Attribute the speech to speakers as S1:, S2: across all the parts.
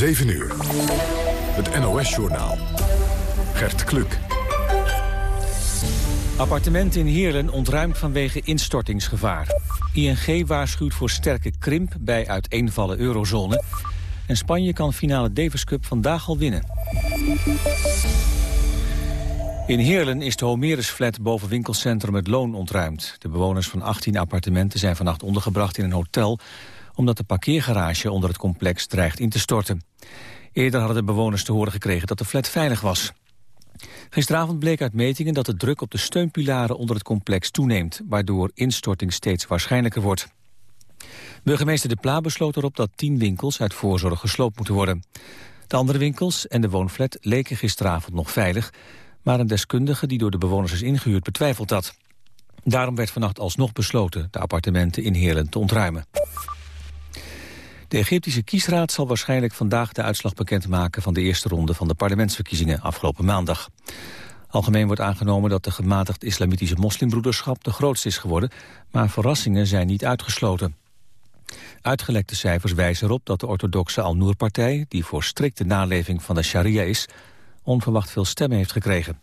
S1: 7 uur. Het NOS-journaal. Gert Kluk.
S2: Appartement in Heerlen ontruimd vanwege instortingsgevaar. ING waarschuwt voor sterke krimp bij uiteenvallen eurozone. En Spanje kan finale Davis Cup vandaag al winnen. In Heerlen is de Homerus-flat boven winkelcentrum Het Loon ontruimd. De bewoners van 18 appartementen zijn vannacht ondergebracht in een hotel... omdat de parkeergarage onder het complex dreigt in te storten. Eerder hadden de bewoners te horen gekregen dat de flat veilig was. Gisteravond bleek uit metingen dat de druk op de steunpilaren onder het complex toeneemt... waardoor instorting steeds waarschijnlijker wordt. Burgemeester De Pla besloot erop dat tien winkels uit voorzorg gesloopt moeten worden. De andere winkels en de woonflat leken gisteravond nog veilig... maar een deskundige die door de bewoners is ingehuurd betwijfelt dat. Daarom werd vannacht alsnog besloten de appartementen in Heerlen te ontruimen. De Egyptische kiesraad zal waarschijnlijk vandaag de uitslag bekendmaken van de eerste ronde van de parlementsverkiezingen afgelopen maandag. Algemeen wordt aangenomen dat de gematigd islamitische moslimbroederschap de grootste is geworden, maar verrassingen zijn niet uitgesloten. Uitgelekte cijfers wijzen erop dat de orthodoxe Al-Noor-partij, die voor strikte naleving van de sharia is, onverwacht veel stemmen heeft gekregen.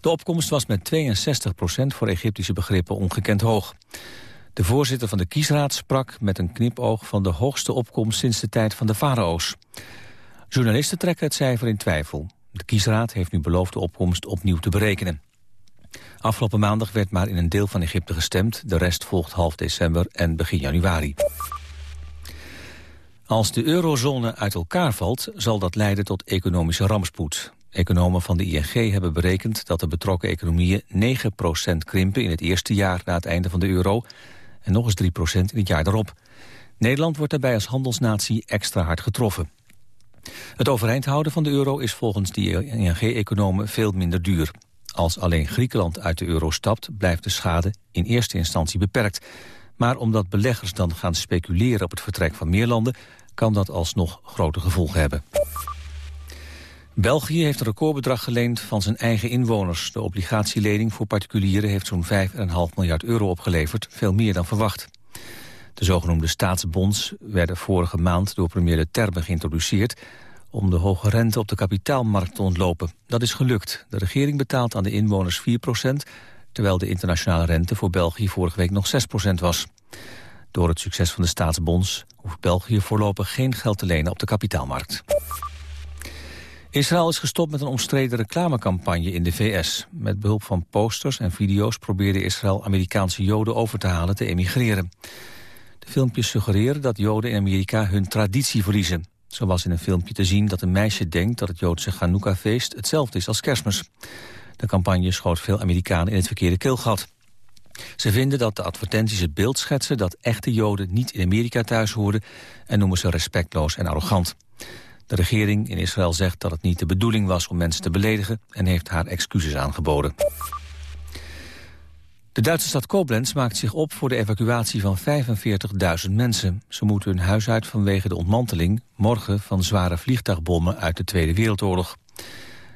S2: De opkomst was met 62% voor Egyptische begrippen ongekend hoog. De voorzitter van de kiesraad sprak met een knipoog van de hoogste opkomst sinds de tijd van de farao's. Journalisten trekken het cijfer in twijfel. De kiesraad heeft nu beloofd de opkomst opnieuw te berekenen. Afgelopen maandag werd maar in een deel van Egypte gestemd. De rest volgt half december en begin januari. Als de eurozone uit elkaar valt, zal dat leiden tot economische rampspoed. Economen van de ING hebben berekend dat de betrokken economieën 9% krimpen in het eerste jaar na het einde van de euro en nog eens 3% in het jaar daarop. Nederland wordt daarbij als handelsnatie extra hard getroffen. Het overeind houden van de euro is volgens de ING-economen veel minder duur. Als alleen Griekenland uit de euro stapt, blijft de schade in eerste instantie beperkt. Maar omdat beleggers dan gaan speculeren op het vertrek van meer landen... kan dat alsnog grote gevolgen hebben. België heeft een recordbedrag geleend van zijn eigen inwoners. De obligatielening voor particulieren heeft zo'n 5,5 miljard euro opgeleverd, veel meer dan verwacht. De zogenoemde staatsbonds werden vorige maand door premier De Terme geïntroduceerd om de hoge rente op de kapitaalmarkt te ontlopen. Dat is gelukt. De regering betaalt aan de inwoners 4% terwijl de internationale rente voor België vorige week nog 6% was. Door het succes van de staatsbonds hoeft België voorlopig geen geld te lenen op de kapitaalmarkt. Israël is gestopt met een omstreden reclamecampagne in de VS. Met behulp van posters en video's probeerde Israël Amerikaanse Joden over te halen te emigreren. De filmpjes suggereren dat Joden in Amerika hun traditie verliezen. Zo was in een filmpje te zien dat een meisje denkt dat het Joodse Hanukkah-feest hetzelfde is als kerstmis. De campagne schoot veel Amerikanen in het verkeerde keelgat. Ze vinden dat de advertenties het beeld schetsen dat echte Joden niet in Amerika thuis horen en noemen ze respectloos en arrogant. De regering in Israël zegt dat het niet de bedoeling was om mensen te beledigen... en heeft haar excuses aangeboden. De Duitse stad Koblenz maakt zich op voor de evacuatie van 45.000 mensen. Ze moeten hun huis uit vanwege de ontmanteling morgen van zware vliegtuigbommen uit de Tweede Wereldoorlog.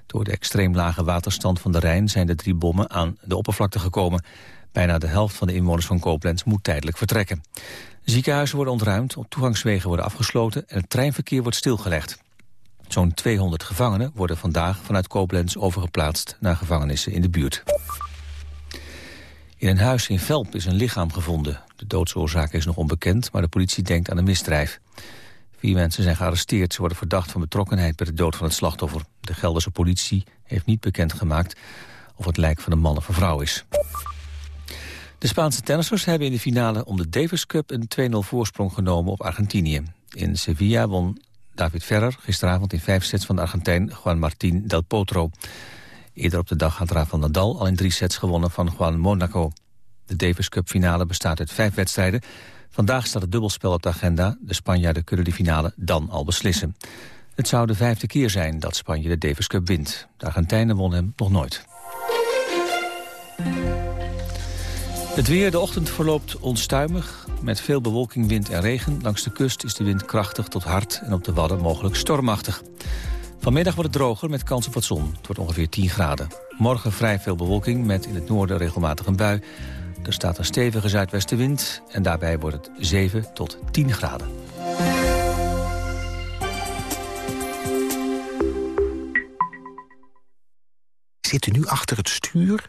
S2: Door de extreem lage waterstand van de Rijn zijn de drie bommen aan de oppervlakte gekomen. Bijna de helft van de inwoners van Koblenz moet tijdelijk vertrekken. Ziekenhuizen worden ontruimd, toegangswegen worden afgesloten en het treinverkeer wordt stilgelegd. Zo'n 200 gevangenen worden vandaag vanuit Koblenz overgeplaatst naar gevangenissen in de buurt. In een huis in Velp is een lichaam gevonden. De doodsoorzaak is nog onbekend, maar de politie denkt aan een misdrijf. Vier mensen zijn gearresteerd. Ze worden verdacht van betrokkenheid bij de dood van het slachtoffer. De Gelderse politie heeft niet bekendgemaakt of het lijk van een man of een vrouw is. De Spaanse tennissers hebben in de finale om de Davis Cup een 2-0 voorsprong genomen op Argentinië. In Sevilla won David Ferrer gisteravond in vijf sets van de Argentijn Juan Martín del Potro. Eerder op de dag had Rafael Nadal al in drie sets gewonnen van Juan Monaco. De Davis Cup finale bestaat uit vijf wedstrijden. Vandaag staat het dubbelspel op de agenda. De Spanjaarden kunnen de finale dan al beslissen. Het zou de vijfde keer zijn dat Spanje de Davis Cup wint. De Argentijnen wonnen hem nog nooit. Het weer, de ochtend verloopt onstuimig. Met veel bewolking, wind en regen. Langs de kust is de wind krachtig tot hard en op de wadden mogelijk stormachtig. Vanmiddag wordt het droger met kans op wat zon. Het wordt ongeveer 10 graden. Morgen vrij veel bewolking met in het noorden regelmatig een bui. Er staat een stevige zuidwestenwind en daarbij wordt het 7 tot 10 graden.
S3: Zit u nu achter het stuur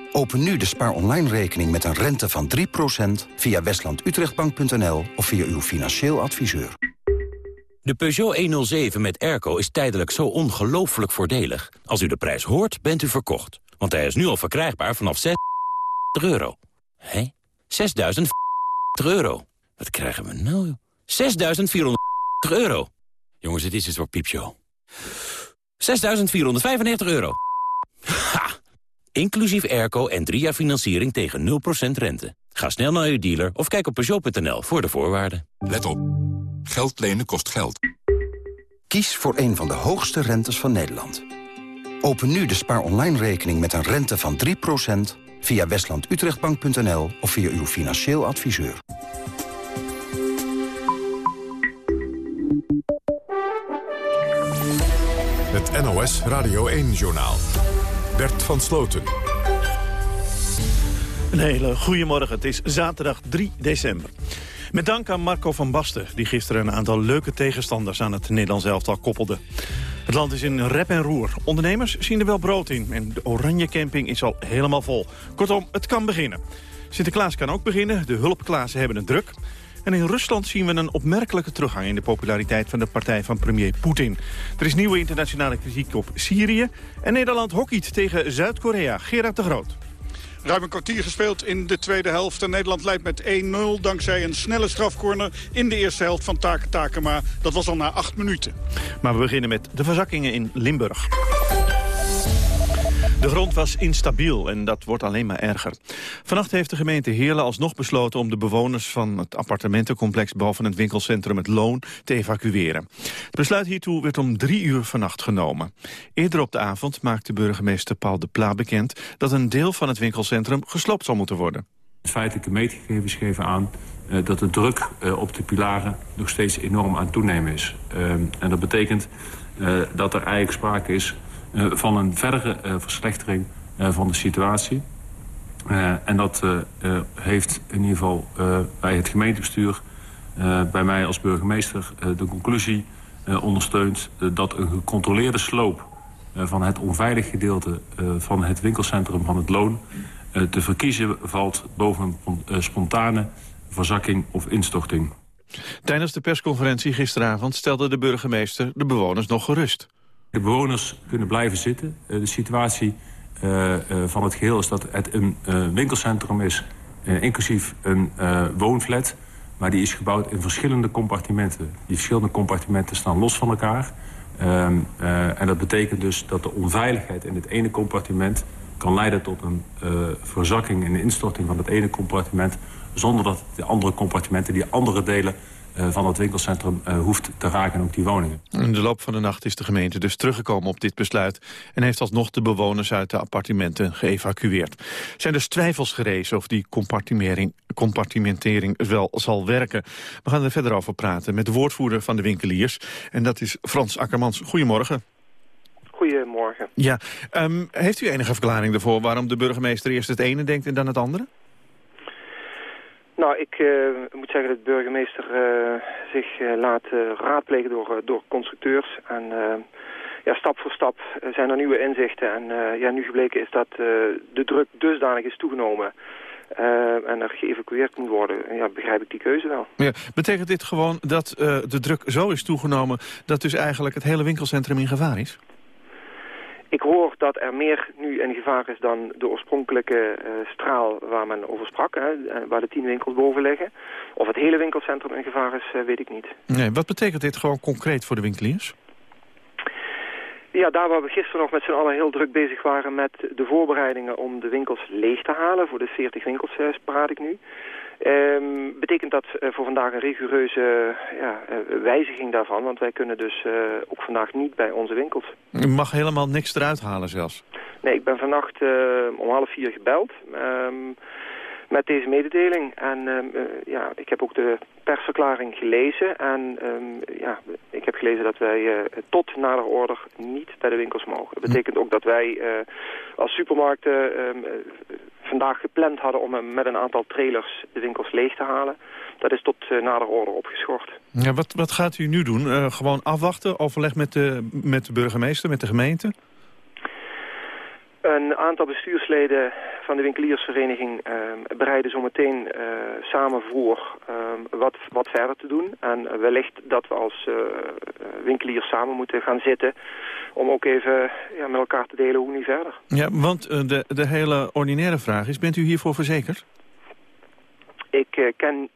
S4: Open nu de Spaar Online rekening met een rente van 3% via westlandutrechtbank.nl of via uw financieel adviseur.
S5: De Peugeot 107 met airco is tijdelijk zo ongelooflijk voordelig. Als u de prijs hoort, bent u verkocht. Want hij is nu al verkrijgbaar vanaf 6 euro. Hé? 6.000 euro. Wat krijgen we nou? 6.400 euro. Jongens, het is een soort piepshow. 6.495 euro. Ha! Inclusief airco en drie jaar financiering tegen 0% rente. Ga snel naar uw dealer of kijk op Peugeot.nl voor de voorwaarden.
S1: Let op. Geld lenen kost geld.
S4: Kies voor een van de hoogste rentes van Nederland. Open nu de Spaar Online rekening met een rente van 3% via westlandutrechtbank.nl of via uw financieel adviseur.
S1: Het NOS Radio 1-journaal. Bert van Sloten.
S6: Een hele goede morgen. Het is zaterdag 3 december. Met dank aan Marco van Basten, die gisteren een aantal leuke tegenstanders aan het Nederlands elftal koppelde. Het land is in rep en roer. Ondernemers zien er wel brood in en de Oranje Camping is al helemaal vol. Kortom, het kan beginnen. Sinterklaas kan ook beginnen, de hulpklazen hebben het druk. En in Rusland zien we een opmerkelijke teruggang in de populariteit van de partij van premier Poetin. Er is nieuwe internationale kritiek op Syrië. En Nederland hockeyt tegen Zuid-Korea. Gerard de Groot.
S7: Ruim een kwartier gespeeld in de tweede helft. En Nederland leidt met 1-0 dankzij een snelle strafcorner in de eerste helft van Take Takema. Dat was al na acht minuten.
S6: Maar we beginnen met de verzakkingen in Limburg. De grond was instabiel en dat wordt alleen maar erger. Vannacht heeft de gemeente Heerlen alsnog besloten om de bewoners van het appartementencomplex boven het winkelcentrum Het Loon te evacueren. Het besluit hiertoe werd om drie uur vannacht genomen. Eerder op de avond maakte burgemeester Paul de Pla bekend dat een deel van het winkelcentrum gesloopt zal moeten worden.
S8: Feitelijke meetgegevens geven aan uh, dat de druk uh, op de pilaren nog steeds enorm aan toenemen is. Uh, en dat betekent dat er eigenlijk sprake is van een verdere uh, verslechtering uh, van de situatie. en dat heeft in ieder geval bij het gemeentebestuur, bij mij als burgemeester, de conclusie ondersteund dat een gecontroleerde sloop van het onveilig gedeelte van het winkelcentrum van het loon te verkiezen valt boven een spontane verzakking of instorting.
S6: Tijdens de persconferentie gisteravond stelde de burgemeester de bewoners nog gerust.
S8: De bewoners kunnen blijven zitten. Uh, de situatie uh, uh, van het geheel is dat het een winkelcentrum is... inclusief een woonflat. Maar die is gebouwd in verschillende compartimenten. Die verschillende compartimenten staan los van elkaar. Ehm, en dat betekent dus dat de onveiligheid in het ene compartiment... kan leiden tot een verzakking en instorting van het ene compartiment... zonder dat de andere compartimenten, die andere delen van het winkelcentrum uh, hoeft te raken, ook die woningen.
S6: In de loop van de nacht is de gemeente dus teruggekomen op dit besluit... en heeft alsnog de bewoners uit de appartementen geëvacueerd. Er zijn dus twijfels gerezen of die compartimentering, compartimentering wel zal werken. We gaan er verder over praten met de woordvoerder van de winkeliers. En dat is Frans Akkermans. Goedemorgen.
S9: Goedemorgen.
S6: Ja, um, heeft u enige verklaring ervoor waarom de burgemeester eerst het ene denkt en dan het andere?
S9: Nou, ik uh, moet zeggen dat de burgemeester uh, zich uh, laat raadplegen door, door constructeurs. En ja, stap voor stap zijn er nieuwe inzichten. En ja, nu gebleken is dat de druk dusdanig is toegenomen... en er geëvacueerd moet worden. Ja, begrijp ik die keuze wel.
S6: Ja, betekent dit gewoon dat de druk zo is toegenomen... dat dus eigenlijk het hele winkelcentrum in gevaar is?
S9: Ik hoor dat er meer nu in gevaar is dan de oorspronkelijke straal waar men over sprak. Hè, waar de tien winkels boven liggen. Of het hele winkelcentrum in gevaar is, weet ik niet.
S6: Nee, wat betekent dit gewoon concreet voor de winkeliers?
S9: Ja, daar waar we gisteren nog met z'n allen heel druk bezig waren met de voorbereidingen om de winkels leeg te halen. Voor de 40 winkels praat ik nu. Um, betekent dat uh, voor vandaag een rigoureuze ja, uh, wijziging daarvan. Want wij kunnen dus ook vandaag niet bij onze winkels.
S6: U mag helemaal niks eruit halen zelfs?
S9: Nee, ik ben vannacht om half vier gebeld. Um, met deze mededeling. En uh, ja, ik heb ook de persverklaring gelezen. En um, ja, ik heb gelezen dat wij uh, tot nader order niet bij de winkels mogen. Dat betekent ook dat wij uh, als supermarkten um, vandaag gepland hadden om met een aantal trailers de winkels leeg te halen. Dat is tot nader order opgeschort.
S6: Ja, wat, wat gaat u nu doen? gewoon afwachten, overleg met de, met de burgemeester, met de gemeente?
S9: Een aantal bestuursleden van de winkeliersvereniging uh, bereiden zometeen uh, samen voor uh, wat, wat verder te doen. En wellicht dat we als uh, winkeliers samen moeten gaan zitten om ook even ja, met elkaar te delen hoe nu verder.
S6: Ja, want de, de hele ordinaire vraag is, bent u hiervoor verzekerd?
S9: Ik ken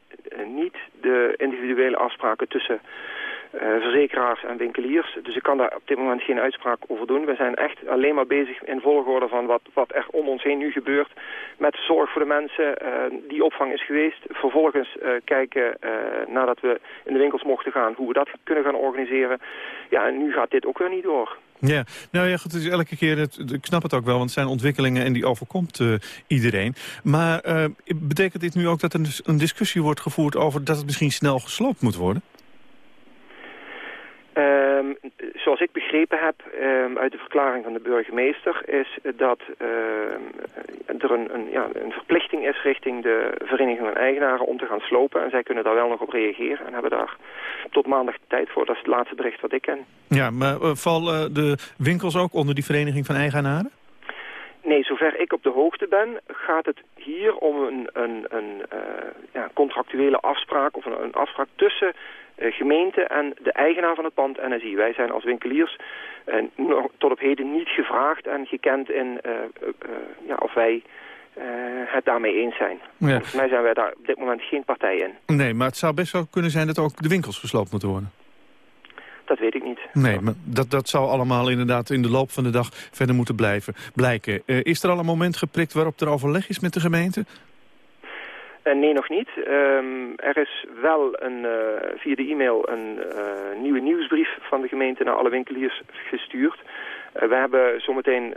S9: niet de individuele afspraken tussen verzekeraars en winkeliers. Dus ik kan daar op dit moment geen uitspraak over doen. We zijn echt alleen maar bezig in volgorde van wat, wat er om ons heen nu gebeurt. Met zorg voor de mensen. Uh, die opvang is geweest. Vervolgens uh, kijken nadat we in de winkels mochten gaan hoe we dat kunnen gaan organiseren. Ja, en nu gaat dit ook weer niet door.
S6: Ja, nou ja, het is elke keer, het, ik snap het ook wel, want het zijn ontwikkelingen en die overkomt iedereen. Maar betekent dit nu ook dat er een discussie wordt gevoerd over dat het misschien snel gesloopt moet worden?
S9: Um, zoals ik begrepen heb um, uit de verklaring van de burgemeester... is dat uh, er een, een, ja, een verplichting is richting de vereniging van eigenaren om te gaan slopen. En zij kunnen daar wel nog op reageren en hebben daar tot maandag tijd voor. Dat is het laatste bericht wat ik ken.
S6: Ja, maar uh, vallen de winkels ook onder die vereniging van eigenaren?
S9: Nee, zover ik op de hoogte ben, gaat het hier om een, een, een uh, ja, contractuele afspraak... of een, afspraak tussen gemeente en de eigenaar van het pand NSI. Wij zijn als winkeliers uh, tot op heden niet gevraagd en gekend in uh, ja, of wij het daarmee eens zijn. Ja. Volgens mij zijn wij daar op dit moment geen partij in.
S6: Nee, maar het zou best wel kunnen zijn dat ook de winkels gesloopt moeten worden.
S9: Dat weet ik niet.
S6: Nee, maar dat, dat zou allemaal inderdaad in de loop van de dag verder moeten blijven, blijken. is er al een moment geprikt waarop er overleg is met de gemeente?
S9: Nee, nog niet. Um, er is wel een, uh, via de e-mail een uh, nieuwe nieuwsbrief van de gemeente naar alle winkeliers gestuurd. we hebben zometeen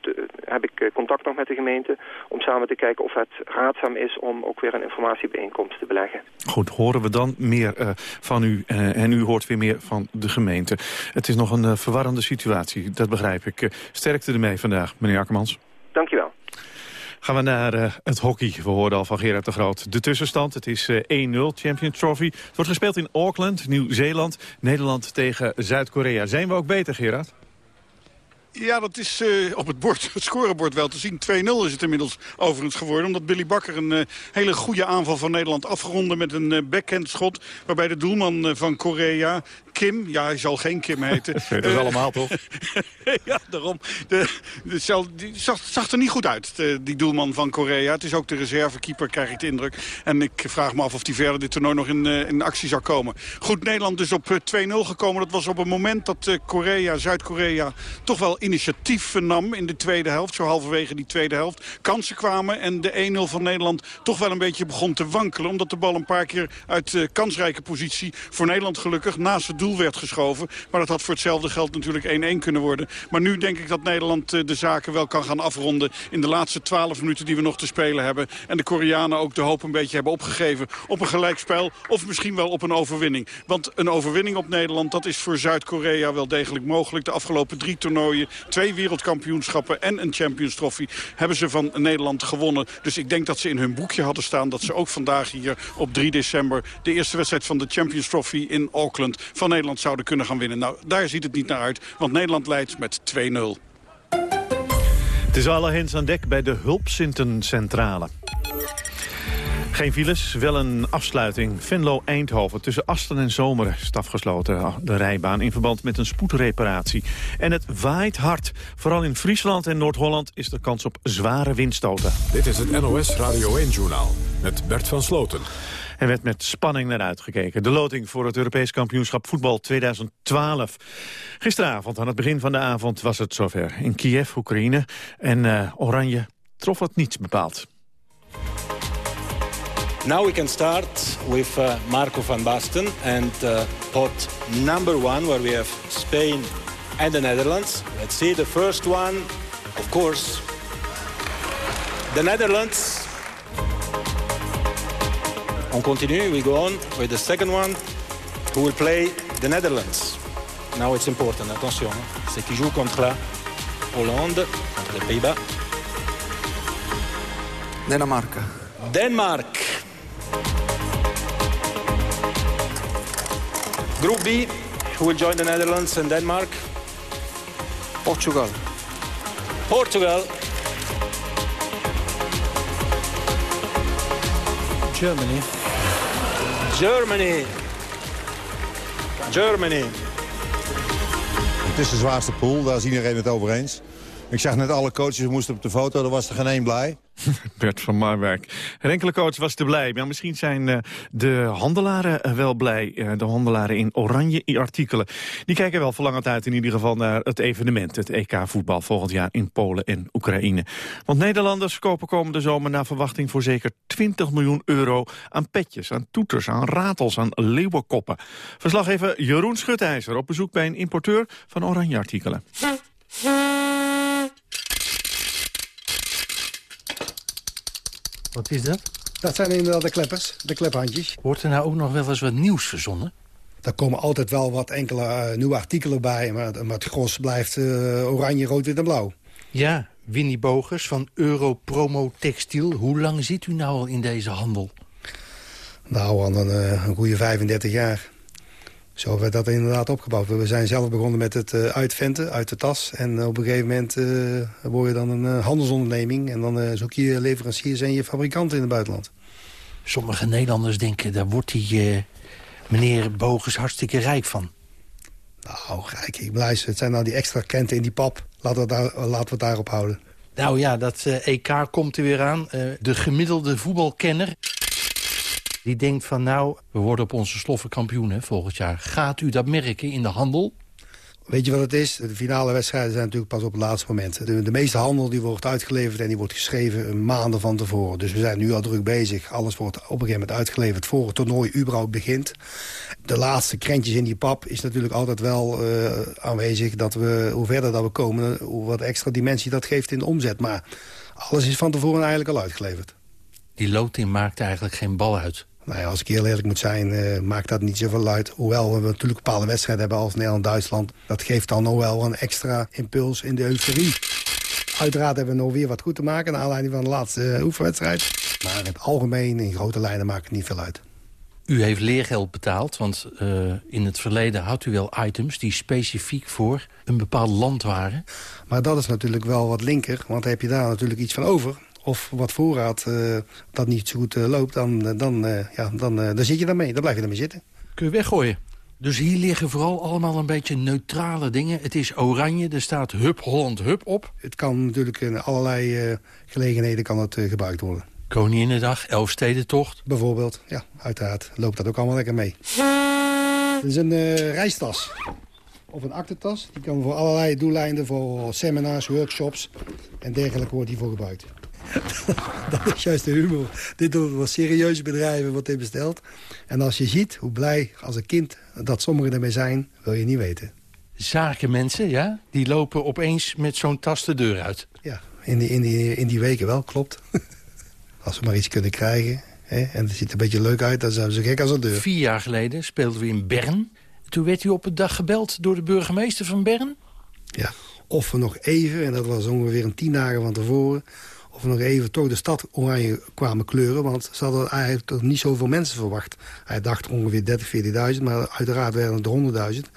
S9: te, heb ik contact nog met de gemeente om samen te kijken of het raadzaam is om ook weer een informatiebijeenkomst te beleggen.
S6: Goed, horen we dan meer van u en u hoort weer meer van de gemeente. Het is nog een verwarrende situatie, dat begrijp ik. sterkte ermee vandaag, meneer Akkermans.
S9: Dankjewel.
S6: Gaan we naar uh, het hockey. We hoorden al van Gerard de Groot. De tussenstand, het is uh, 1-0, Champions Trophy. Het wordt gespeeld in Auckland, Nieuw-Zeeland. Nederland tegen Zuid-Korea. Zijn we ook beter, Gerard?
S7: Ja, dat is uh, op het, bord, het scorebord wel te zien. 2-0 is het inmiddels overigens geworden. Omdat Billy Bakker een uh, hele goede aanval van Nederland afgeronde met een uh, backhand schot. Waarbij de doelman van Korea, Kim, ja hij zal geen Kim heten.
S6: dat is allemaal toch?
S7: ja, daarom. De, die zag, zag, er niet goed uit, de, die doelman van Korea. Het is ook de reservekeeper, krijg ik de indruk. En ik vraag me af of die verder dit toernooi nog in, in actie zou komen. Goed, Nederland is op 2-0 gekomen. Dat was op een moment dat Korea, Zuid-Korea toch wel initiatief nam in de tweede helft. Zo halverwege die tweede helft. Kansen kwamen en de 1-0 van Nederland toch wel een beetje begon te wankelen. Omdat de bal een paar keer uit uh, kansrijke positie voor Nederland gelukkig naast het doel werd geschoven. Maar dat had voor hetzelfde geld natuurlijk 1-1 kunnen worden. Maar nu denk ik dat Nederland uh, de zaken wel kan gaan afronden in de laatste 12 minuten die we nog te spelen hebben. En de Koreanen ook de hoop een beetje hebben opgegeven op een gelijkspel. Of misschien wel op een overwinning. Want een overwinning op Nederland, dat is voor Zuid-Korea wel degelijk mogelijk. De afgelopen drie toernooien Twee wereldkampioenschappen en een Champions Trophy hebben ze van Nederland gewonnen. Dus ik denk dat ze in hun boekje hadden staan dat ze ook vandaag hier op 3 december... de eerste wedstrijd van de Champions Trophy in Auckland van Nederland zouden kunnen gaan winnen. Nou, daar ziet het niet naar uit, want Nederland leidt met 2-0.
S6: Het is alle hens aan dek bij de Hulpsintencentrale. Geen files, wel een afsluiting. Venlo-Eindhoven tussen Asten en Zomeren is afgesloten. De rijbaan in verband met een spoedreparatie. En het waait hard. Vooral in Friesland en Noord-Holland is er kans op zware windstoten.
S1: Dit is het NOS Radio 1-journaal met Bert van Sloten.
S6: Er werd met spanning naar uitgekeken. De loting voor het Europees kampioenschap voetbal 2012. Gisteravond, aan het begin van de avond, was het zover. In Kiev, Oekraïne. En uh, Oranje trof het niet bepaald.
S10: Now we can start with uh, Marco van Basten and uh, pot number one, where we have Spain and the Netherlands. Let's see the first one, of course, the Netherlands. On continue, we go on with the second one, who will play the Netherlands. Now it's important, attention, c'est qui joue contre la Hollande, contre les Pays-Bas.
S11: Denemarken.
S10: Denmark. Group B, who will join the Netherlands and Denmark?
S11: Portugal.
S10: Portugal.
S12: Germany.
S10: Germany. Germany.
S13: Het is de zwaarste pool, daar is iedereen het over eens. Ik zag net alle coaches moesten op de foto, er was er geen één blij.
S6: Bert van Marwijk. Een enkele coach was te blij. Maar misschien zijn uh, de handelaren uh, wel blij. Uh, de handelaren in oranje artikelen. Die kijken wel verlangend uit in ieder geval naar het evenement. Het EK voetbal volgend jaar in Polen en Oekraïne. Want Nederlanders kopen komende zomer naar verwachting voor zeker 20 miljoen euro aan petjes, aan toeters, aan ratels, aan leeuwenkoppen. Verslaggever Jeroen Schutijzer op bezoek bij een importeur van oranje artikelen.
S12: Wat is dat?
S14: Dat zijn inderdaad de kleppers, de klephandjes.
S12: Wordt er nou ook nog wel eens wat nieuws verzonnen?
S14: Er komen altijd wel wat enkele uh, nieuwe artikelen bij... maar, maar het gros blijft uh, oranje, rood, wit en blauw.
S12: Ja, Winnie Bogers van Europromo Textiel. Hoe lang zit u nou al in deze handel?
S14: Nou, al een, uh, een goede 35 jaar. Zo werd dat inderdaad opgebouwd. We zijn zelf begonnen met het uh, uitventen uit de tas. En op een gegeven moment uh, word je dan een handelsonderneming. En dan zoek je leveranciers en je fabrikanten in het buitenland.
S12: Sommige Nederlanders denken, daar wordt die meneer Bogus hartstikke rijk van.
S14: Nou, rijk, ik luister. Het zijn nou die extra kenten in die pap. Laten we, daar, laten we het daarop houden.
S12: Nou ja, dat EK komt er weer aan. de gemiddelde voetbalkenner die denkt van nou, we worden op onze sloffen kampioen hè, volgend jaar. Gaat u dat merken in de handel?
S14: Weet je wat het is? De finale wedstrijden zijn natuurlijk pas op het laatste moment. De, de, meeste handel die wordt uitgeleverd en die wordt geschreven maanden van tevoren. Dus we zijn nu al druk bezig. Alles wordt op een gegeven moment uitgeleverd voor het toernooi überhaupt begint. De laatste krentjes in die pap is natuurlijk altijd wel uh, aanwezig... dat we, hoe verder dat we komen, hoe wat extra dimensie dat geeft in de omzet. Maar alles is van tevoren eigenlijk al uitgeleverd.
S12: Die loting maakt eigenlijk geen bal uit.
S14: Nou ja, als ik heel eerlijk moet zijn, uh, maakt dat niet zoveel uit. Hoewel we natuurlijk bepaalde wedstrijden hebben als Nederland-Duitsland. Dat geeft dan nog wel een extra impuls in de euforie. Uiteraard hebben we nog weer wat goed te maken... naar aanleiding van de laatste uh, oefenwedstrijd. Maar in het algemeen, in grote lijnen, maakt het niet veel uit.
S12: U heeft leergeld betaald, want uh, in het verleden had u wel items... die specifiek voor een bepaald land waren.
S14: Maar dat is natuurlijk wel wat linker, want heb je daar natuurlijk iets van over of wat voorraad uh, dat niet zo goed uh, loopt, dan, dan, uh, ja, dan, dan zit je daarmee. Dan blijf je ermee zitten.
S12: Kun je weggooien. Dus hier liggen vooral allemaal een beetje neutrale dingen. Het is oranje, er staat Hup Holland Hup op.
S14: Het kan natuurlijk in allerlei gelegenheden kan het, gebruikt worden.
S12: Koninginnedag, Elfstedentocht.
S14: Bijvoorbeeld, ja, uiteraard. Loopt dat ook allemaal lekker mee. Dit is een reistas. Of een aktentas. Die kan voor allerlei doeleinden, voor seminars, workshops en dergelijke wordt die voor gebruikt. dat is juist de humor. Dit doen we serieuze bedrijven wat dit bestelt. En als je ziet hoe blij als een kind dat sommigen ermee zijn, wil je niet weten.
S12: Zakenmensen, ja? Die lopen opeens met zo'n tas de deur uit.
S14: Ja, in die, in die, in die weken wel, klopt. als we maar iets kunnen krijgen hè, en het ziet er een beetje leuk uit, dan zijn we zo gek als een deur.
S12: Vier jaar geleden speelden we in Bern. Toen werd u op een dag gebeld door de burgemeester van Bern?
S14: Ja, of we nog even, en dat was ongeveer een tien dagen van tevoren of nog even toch de stad oranje kwamen kleuren. Want ze hadden eigenlijk toch niet zoveel mensen verwacht. Hij dacht ongeveer 30, 40.000, maar uiteraard werden het 100.000.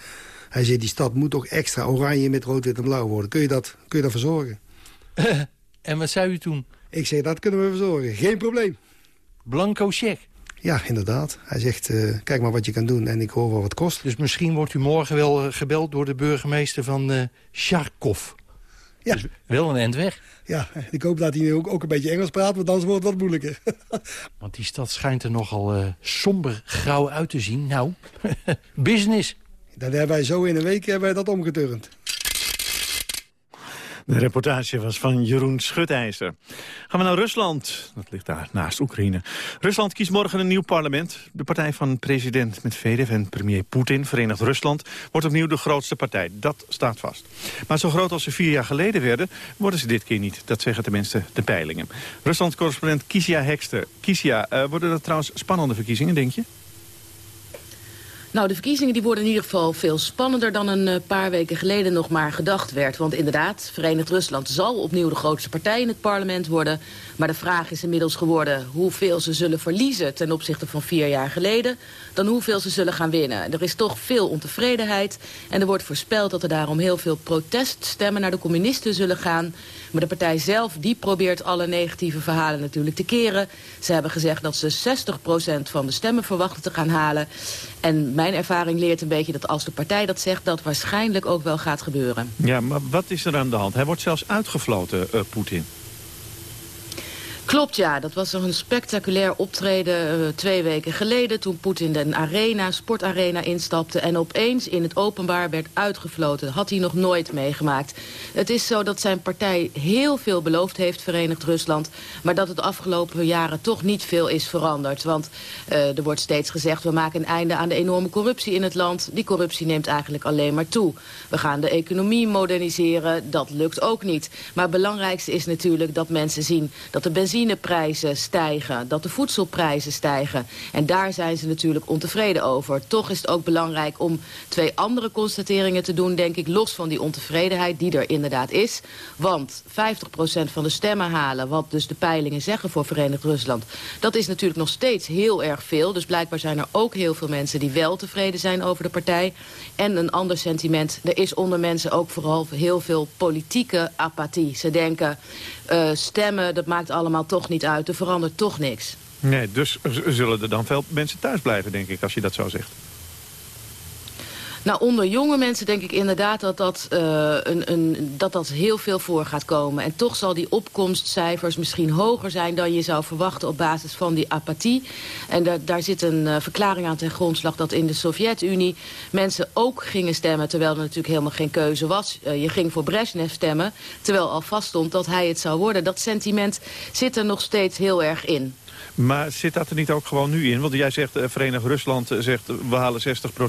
S14: Hij zei, die stad moet toch extra oranje met rood, wit en blauw worden. Kun je dat, kun je dat verzorgen?
S12: en wat zei u toen?
S14: Ik zei, dat kunnen we verzorgen. Geen probleem.
S12: Blanco check.
S14: Ja, inderdaad. Hij zegt, eh, kijk maar wat je kan doen en ik hoor wel wat kost.
S12: Dus misschien wordt u morgen wel eh, gebeld door de burgemeester van uh, Charkov.
S14: Ja.
S12: Dus wel een end weg.
S14: Ja, ik hoop dat hij nu ook, ook een beetje Engels praat, want anders wordt het wat moeilijker.
S12: want die stad schijnt er nogal uh, somber grauw uit te zien. Nou, business.
S14: Dan hebben wij zo in een week hebben wij dat omgeturnd.
S6: De reportage was van Jeroen Schutijzer. Gaan we naar Rusland. Dat ligt daar naast Oekraïne. Rusland kiest morgen een nieuw parlement. De partij van president Medvedev en premier Poetin, Verenigd Rusland... wordt opnieuw de grootste partij. Dat staat vast. Maar zo groot als ze vier jaar geleden werden... worden ze dit keer niet. Dat zeggen tenminste de peilingen. Rusland-correspondent Kisia Hekster. Kisia, uh, worden dat trouwens spannende verkiezingen, denk je?
S15: Nou, de verkiezingen die worden in ieder geval veel spannender dan een uh, paar weken geleden nog maar gedacht werd. Want inderdaad, Verenigd Rusland zal opnieuw de grootste partij in het parlement worden. Maar de vraag is inmiddels geworden hoeveel ze zullen verliezen ten opzichte van vier jaar geleden. Dan hoeveel ze zullen gaan winnen. Er is toch veel ontevredenheid. En er wordt voorspeld dat er daarom heel veel proteststemmen naar de communisten zullen gaan. Maar de partij zelf die probeert alle negatieve verhalen natuurlijk te keren. Ze hebben gezegd dat ze 60% van de stemmen verwachten te gaan halen. En mijn ervaring leert een beetje dat als de partij dat zegt... dat waarschijnlijk ook wel gaat gebeuren.
S6: Ja, maar wat is er aan de hand? Hij wordt zelfs uitgefloten, uh, Poetin.
S15: Klopt, ja. Dat was een spectaculair optreden uh, twee weken geleden... toen Poetin de arena, sportarena instapte... en opeens in het openbaar werd uitgefloten. Had hij nog nooit meegemaakt. Het is zo dat zijn partij heel veel beloofd heeft, Verenigd Rusland... maar dat het afgelopen jaren toch niet veel is veranderd. Want uh, er wordt steeds gezegd... we maken een einde aan de enorme corruptie in het land. Die corruptie neemt eigenlijk alleen maar toe. We gaan de economie moderniseren. Dat lukt ook niet. Maar het belangrijkste is natuurlijk dat mensen zien... dat de benzine benzineprijzen stijgen, dat de voedselprijzen stijgen. En daar zijn ze natuurlijk ontevreden over. Toch is het ook belangrijk om twee andere constateringen te doen, denk ik, los van die ontevredenheid die er inderdaad is. Want 50% van de stemmen halen, wat dus de peilingen zeggen voor Verenigd Rusland, dat is natuurlijk nog steeds heel erg veel. Dus blijkbaar zijn er ook heel veel mensen die wel tevreden zijn over de partij. En een ander sentiment, er is onder mensen ook vooral heel veel politieke apathie. Ze denken, uh, stemmen, dat maakt allemaal toch niet uit. Er verandert toch niks.
S6: Nee, dus zullen er dan veel mensen thuis blijven, denk ik, als je dat zo zegt.
S15: Nou, onder jonge mensen denk ik inderdaad dat dat, uh, een, een, dat dat heel veel voor gaat komen. En toch zal die opkomstcijfers misschien hoger zijn dan je zou verwachten op basis van die apathie. En daar, daar zit een uh, verklaring aan ten grondslag dat in de Sovjet-Unie mensen ook gingen stemmen, terwijl er natuurlijk helemaal geen keuze was. Uh, je ging voor Brezhnev stemmen, terwijl al vaststond dat hij het zou worden. Dat sentiment zit er nog steeds heel erg in.
S6: Maar zit dat er niet ook gewoon nu in? Want jij zegt, uh, Verenigd Rusland uh, zegt, we halen 60%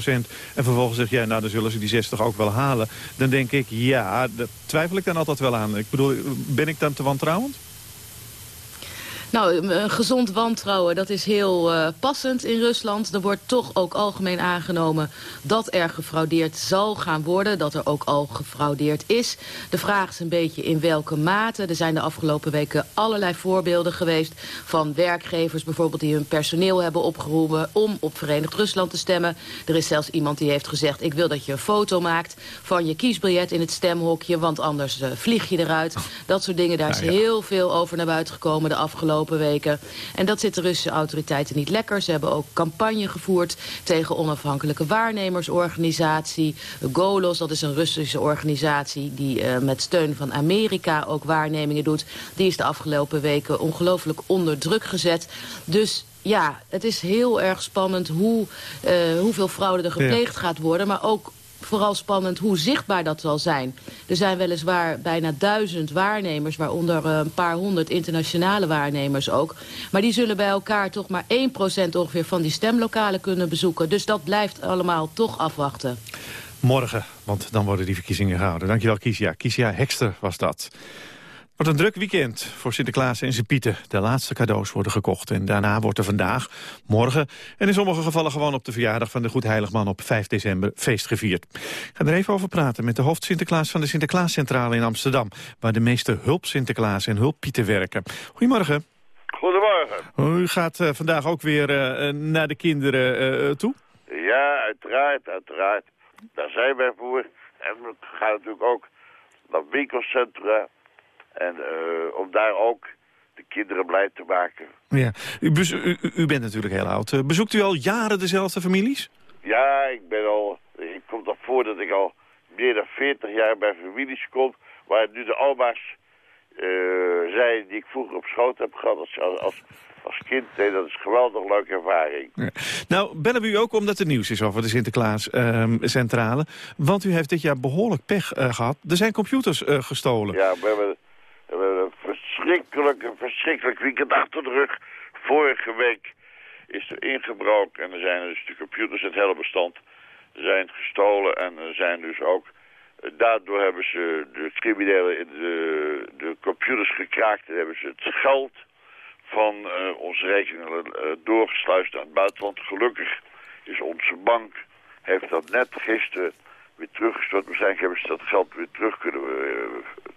S6: En vervolgens zeg jij, nou dan zullen ze die 60 ook wel halen. Dan denk ik, ja, daar twijfel ik dan altijd wel aan. Ik bedoel, ben ik dan te wantrouwend?
S15: Nou, een gezond wantrouwen, dat is heel uh, passend in Rusland. Er wordt toch ook algemeen aangenomen dat er gefraudeerd zal gaan worden. Dat er ook al gefraudeerd is. De vraag is een beetje in welke mate. Er zijn de afgelopen weken allerlei voorbeelden geweest... van werkgevers bijvoorbeeld die hun personeel hebben opgeroepen... om op Verenigd Rusland te stemmen. Er is zelfs iemand die heeft gezegd... ik wil dat je een foto maakt van je kiesbiljet in het stemhokje... want anders uh, vlieg je eruit. Dat soort dingen, daar is nou ja. heel veel over naar buiten gekomen de afgelopen weken. En dat zit de Russische autoriteiten niet lekker. Ze hebben ook campagne gevoerd tegen onafhankelijke waarnemersorganisatie. Golos, dat is een Russische organisatie die uh, met steun van Amerika ook waarnemingen doet. Die is de afgelopen weken ongelooflijk onder druk gezet. Dus ja, het is heel erg spannend hoe, uh, hoeveel fraude er gepleegd ja. gaat worden. Maar ook vooral spannend hoe zichtbaar dat zal zijn. Er zijn weliswaar bijna duizend waarnemers, waaronder een paar honderd internationale waarnemers ook. Maar die zullen bij elkaar toch maar 1% ongeveer van die stemlokalen kunnen bezoeken. Dus dat blijft allemaal toch afwachten.
S6: Morgen, want dan worden die verkiezingen gehouden. Dankjewel Kisia. Kisia Hekster was dat. Wat een druk weekend voor Sinterklaas en zijn Pieten. De laatste cadeaus worden gekocht en daarna wordt er vandaag, morgen... en in sommige gevallen gewoon op de verjaardag van de Goedheiligman op 5 december feest gevierd. Ik ga er even over praten met de hoofd Sinterklaas van de Sinterklaascentrale in Amsterdam... waar de meeste hulp Sinterklaas en hulppieten werken. Goedemorgen.
S16: Goedemorgen.
S6: U gaat uh, vandaag ook weer uh, naar de kinderen uh, toe?
S16: Ja, uiteraard, uiteraard. Daar zijn wij voor. En we gaan natuurlijk ook naar winkelcentra... En uh, om daar ook de kinderen blij te maken.
S6: Ja. U, u, bent natuurlijk heel oud. Eh, Bezoekt u al jaren dezelfde families?
S16: Ja, ik ben al... Ik kom toch voor dat ik al meer dan 40 jaar bij families kom... waar nu de oma's eh, zijn die ik vroeger op schoot heb gehad als, als, als kind. Nee, dat is een geweldig leuke ervaring.
S6: Nou, bellen we u ook omdat er nieuws is over de Sinterklaas-centrale. want u heeft dit jaar behoorlijk pech eh, gehad. Er zijn computers eh, gestolen.
S16: Ja, we hebben een verschrikkelijk, een verschrikkelijk weekend achter de rug. Vorige week is er ingebroken en er zijn dus de computers, het hele bestand, zijn gestolen. En er zijn dus ook, eh, daardoor hebben ze de criminelen in de, de computers gekraakt. En hebben ze het geld van eh, onze rekeningen eh, doorgesluist naar het buitenland. Gelukkig is onze bank, heeft dat net gisteren weer teruggestort. Waarschijnlijk hebben ze dat geld weer terug kunnen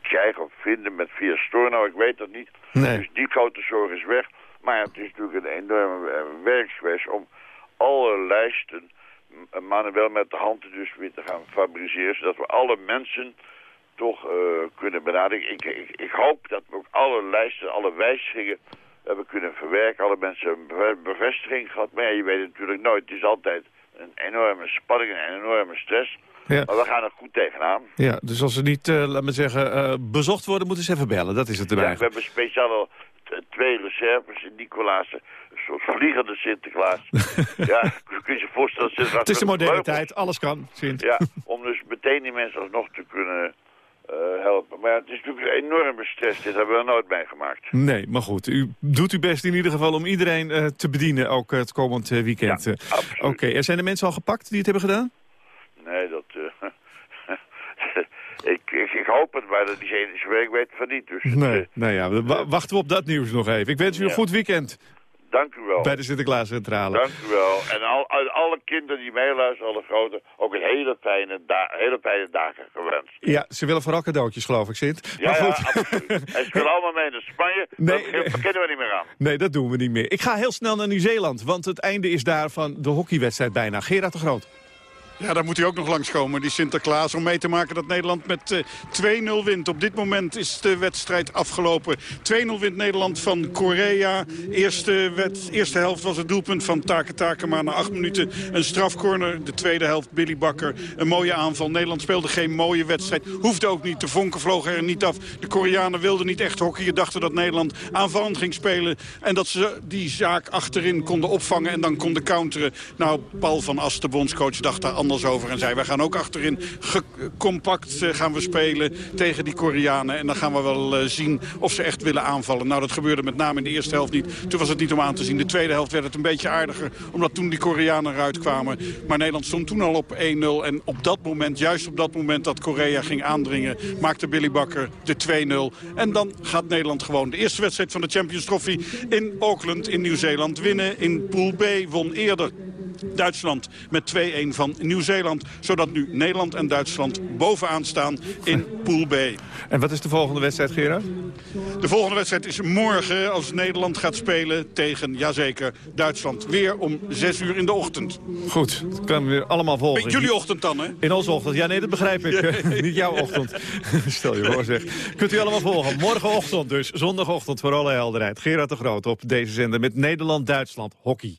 S16: krijgen of vinden met via Store. Nou, ik weet dat niet.
S6: Nee.
S16: Dus die grote zorg is weg. Maar het is natuurlijk een enorme eh, werk geweest om alle lijsten manueel met de hand dus weer te gaan fabriceren. Zodat we alle mensen toch eh, kunnen benaderen. Ik, ik, ik hoop dat we ook alle lijsten, alle wijzigingen hebben kunnen verwerken. Alle mensen hebben bevestiging gehad. Maar ja, je weet het natuurlijk nooit. Het is altijd een enorme spanning en een enorme stress.
S6: Ja.
S16: Maar we gaan er goed tegenaan.
S6: Ja, dus als ze niet, eh, laat me zeggen, eh, bezocht worden, moeten ze even bellen. Dat is het erbij.
S16: Ja, we hebben speciaal twee reserves in Nicolaas. Een soort vliegende Sinterklaas. ja, kun je je voorstellen... Sinterklaas
S6: Het is de moderne tijd, alles kan, Sint.
S16: Ja, om dus meteen die mensen alsnog te kunnen eh, helpen. Maar ja, het is natuurlijk een enorme stress. Dit hebben we er nooit meegemaakt.
S6: Nee, maar goed. U doet uw best in ieder geval om iedereen te bedienen, ook het komend weekend. eh. Oké, er zijn de mensen al gepakt die het hebben gedaan?
S16: Nee, dat... eh, ik, ik, ik hoop het, maar dat die werk weet van niet. Dus
S6: Nee, nou ja, we wa- wachten we op dat nieuws nog even. Ik wens u een
S16: Ja.
S6: goed weekend
S16: dank u wel.
S6: bij de Sinterklaascentrale.
S16: Dank u wel. En al, al- alle kinderen die meeluisteren, alle grote, ook een hele fijne, hele fijne dagen gewenst.
S6: Ja, ze willen vooral cadeautjes, geloof ik, Sint.
S16: Ja,
S6: maar
S16: ja, absoluut. En ze willen allemaal mee naar Spanje.
S6: Nee,
S16: dat, dat kennen we niet meer aan.
S6: Nee, dat doen we niet meer. Ik ga heel snel naar Nieuw-Zeeland, want het einde is daar van de hockeywedstrijd bijna. Gerard de Groot.
S7: Ja, daar moet hij ook nog langskomen, die Sinterklaas. Om mee te maken dat Nederland met eh, 2-0 wint. Op dit moment is de wedstrijd afgelopen. 2-0 wint Nederland van Korea. Eerste, wet, eerste helft was het doelpunt van Take Take. Maar na acht minuten een strafcorner. De tweede helft Billy Bakker. Een mooie aanval. Nederland speelde geen mooie wedstrijd. Hoefde ook niet. De vonken vlogen er niet af. De Koreanen wilden niet echt hockeyen. Dachten dat Nederland aanvallend ging spelen. En dat ze die zaak achterin konden opvangen en dan konden counteren. Nou, Paul van Ast, de dacht daar over. En zei, wij gaan ook achterin compact eh, gaan we spelen tegen die Koreanen. En dan gaan we wel eh, zien of ze echt willen aanvallen. Nou, dat gebeurde met name in de eerste helft niet. Toen was het niet om aan te zien. De tweede helft werd het een beetje aardiger. Omdat toen die Koreanen eruit kwamen. Maar Nederland stond toen al op 1-0. En op dat moment, juist op dat moment dat Korea ging aandringen... maakte Billy Bakker de 2-0. En dan gaat Nederland gewoon de eerste wedstrijd van de Champions Trophy... in Auckland in Nieuw-Zeeland winnen. In Pool B won eerder Duitsland met 2-1 van Nieuw-Zeeland. Zodat nu Nederland en Duitsland bovenaan staan in Pool B.
S6: En wat is de volgende wedstrijd, Gerard?
S7: De volgende wedstrijd is morgen als Nederland gaat spelen tegen, jazeker, Duitsland. Weer om 6 uur in de ochtend.
S6: Goed, dat kan weer allemaal volgen.
S7: Jullie ochtend dan, hè?
S6: In onze ochtend. Ja, nee, dat begrijp ik. Niet jouw ochtend. Stel je voor, zeg. Kunt u allemaal volgen. Morgenochtend dus. Zondagochtend voor alle helderheid. Gerard de Groot op deze zender met Nederland-Duitsland hockey.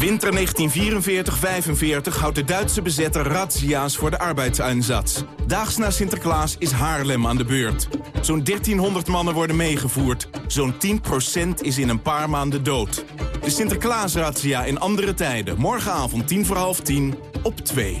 S17: Winter 1944-45 houdt de Duitse bezetter razzia's voor de arbeidseinsatz. Daags na Sinterklaas is Haarlem aan de beurt. Zo'n 1300 mannen worden meegevoerd. Zo'n 10% is in een paar maanden dood. De Sinterklaas-razzia in andere tijden. Morgenavond 10 voor half 10 op 2.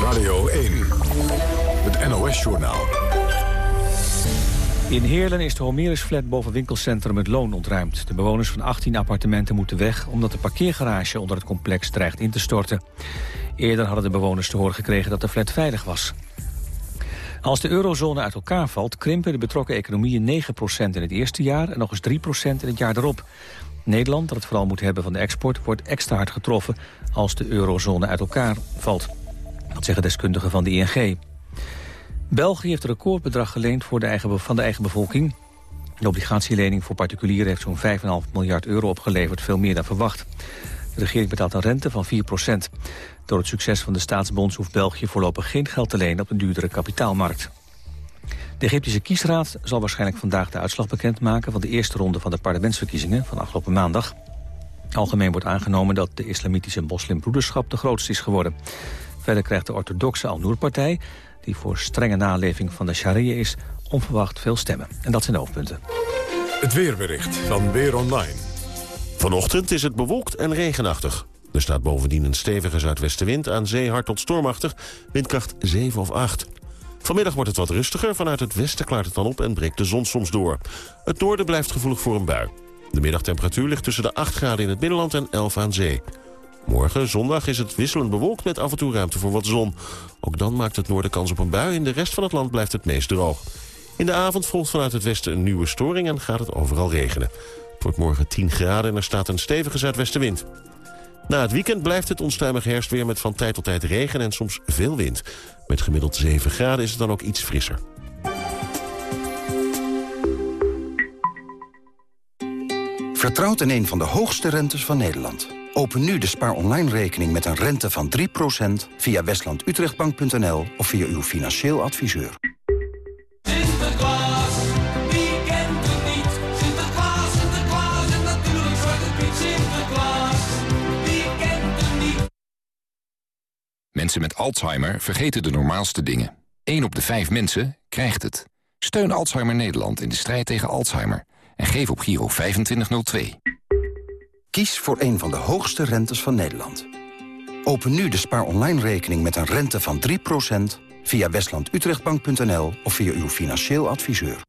S1: Radio 1. Het NOS-journaal.
S2: In Heerlen is de Homerus-flat boven winkelcentrum Het Loon ontruimd. De bewoners van 18 appartementen moeten weg... omdat de parkeergarage onder het complex dreigt in te storten. Eerder hadden de bewoners te horen gekregen dat de flat veilig was. Als de eurozone uit elkaar valt, krimpen de betrokken economieën 9% in het eerste jaar... en nog eens 3% in het jaar erop. Nederland, dat het vooral moet hebben van de export... wordt extra hard getroffen als de eurozone uit elkaar valt. Dat zeggen deskundigen van de ING. België heeft een recordbedrag geleend voor de eigen, van de eigen bevolking. De obligatielening voor particulieren heeft zo'n 5,5 miljard euro opgeleverd, veel meer dan verwacht. De regering betaalt een rente van 4% Door het succes van de staatsbonds hoeft België voorlopig geen geld te lenen op een duurdere kapitaalmarkt. De Egyptische kiesraad zal waarschijnlijk vandaag de uitslag bekendmaken... van de eerste ronde van de parlementsverkiezingen van afgelopen maandag. Algemeen wordt aangenomen dat de islamitische moslimbroederschap de grootste is geworden. Verder krijgt de orthodoxe Al-Noor-partij die voor strenge naleving van de sharia is, onverwacht veel stemmen. En dat zijn de hoofdpunten.
S1: Het weerbericht van Weer Online.
S18: Vanochtend is het bewolkt en regenachtig. Er staat bovendien een stevige zuidwestenwind aan zee hard tot stormachtig, windkracht 7 of 8. Vanmiddag wordt het wat rustiger, vanuit het westen klaart het dan op en breekt de zon soms door. Het noorden blijft gevoelig voor een bui. De middagtemperatuur ligt tussen de 8 graden in het binnenland en 11 aan zee. Morgen, zondag, is het wisselend bewolkt met af en toe ruimte voor wat zon. Ook dan maakt het noorden kans op een bui. In de rest van het land blijft het meest droog. In de avond volgt vanuit het westen een nieuwe storing en gaat het overal regenen. Het wordt morgen 10 graden en er staat een stevige zuidwestenwind. Na het weekend blijft het onstuimig herfstweer met van tijd tot tijd regen en soms veel wind. Met gemiddeld 7 graden is het dan ook iets frisser.
S4: Vertrouwt in een van de hoogste rentes van Nederland. Open nu de Spaar Online rekening met een rente van 3% via westlandutrechtbank.nl of via uw financieel adviseur.
S19: Mensen met Alzheimer vergeten de normaalste dingen. 1 op de 5 mensen krijgt het. Steun Alzheimer Nederland in de strijd tegen Alzheimer. En geef op Giro 2502.
S4: Kies voor een van de hoogste rentes van Nederland. Open nu de Spaar Online rekening met een rente van 3% via westlandutrechtbank.nl of via uw financieel adviseur.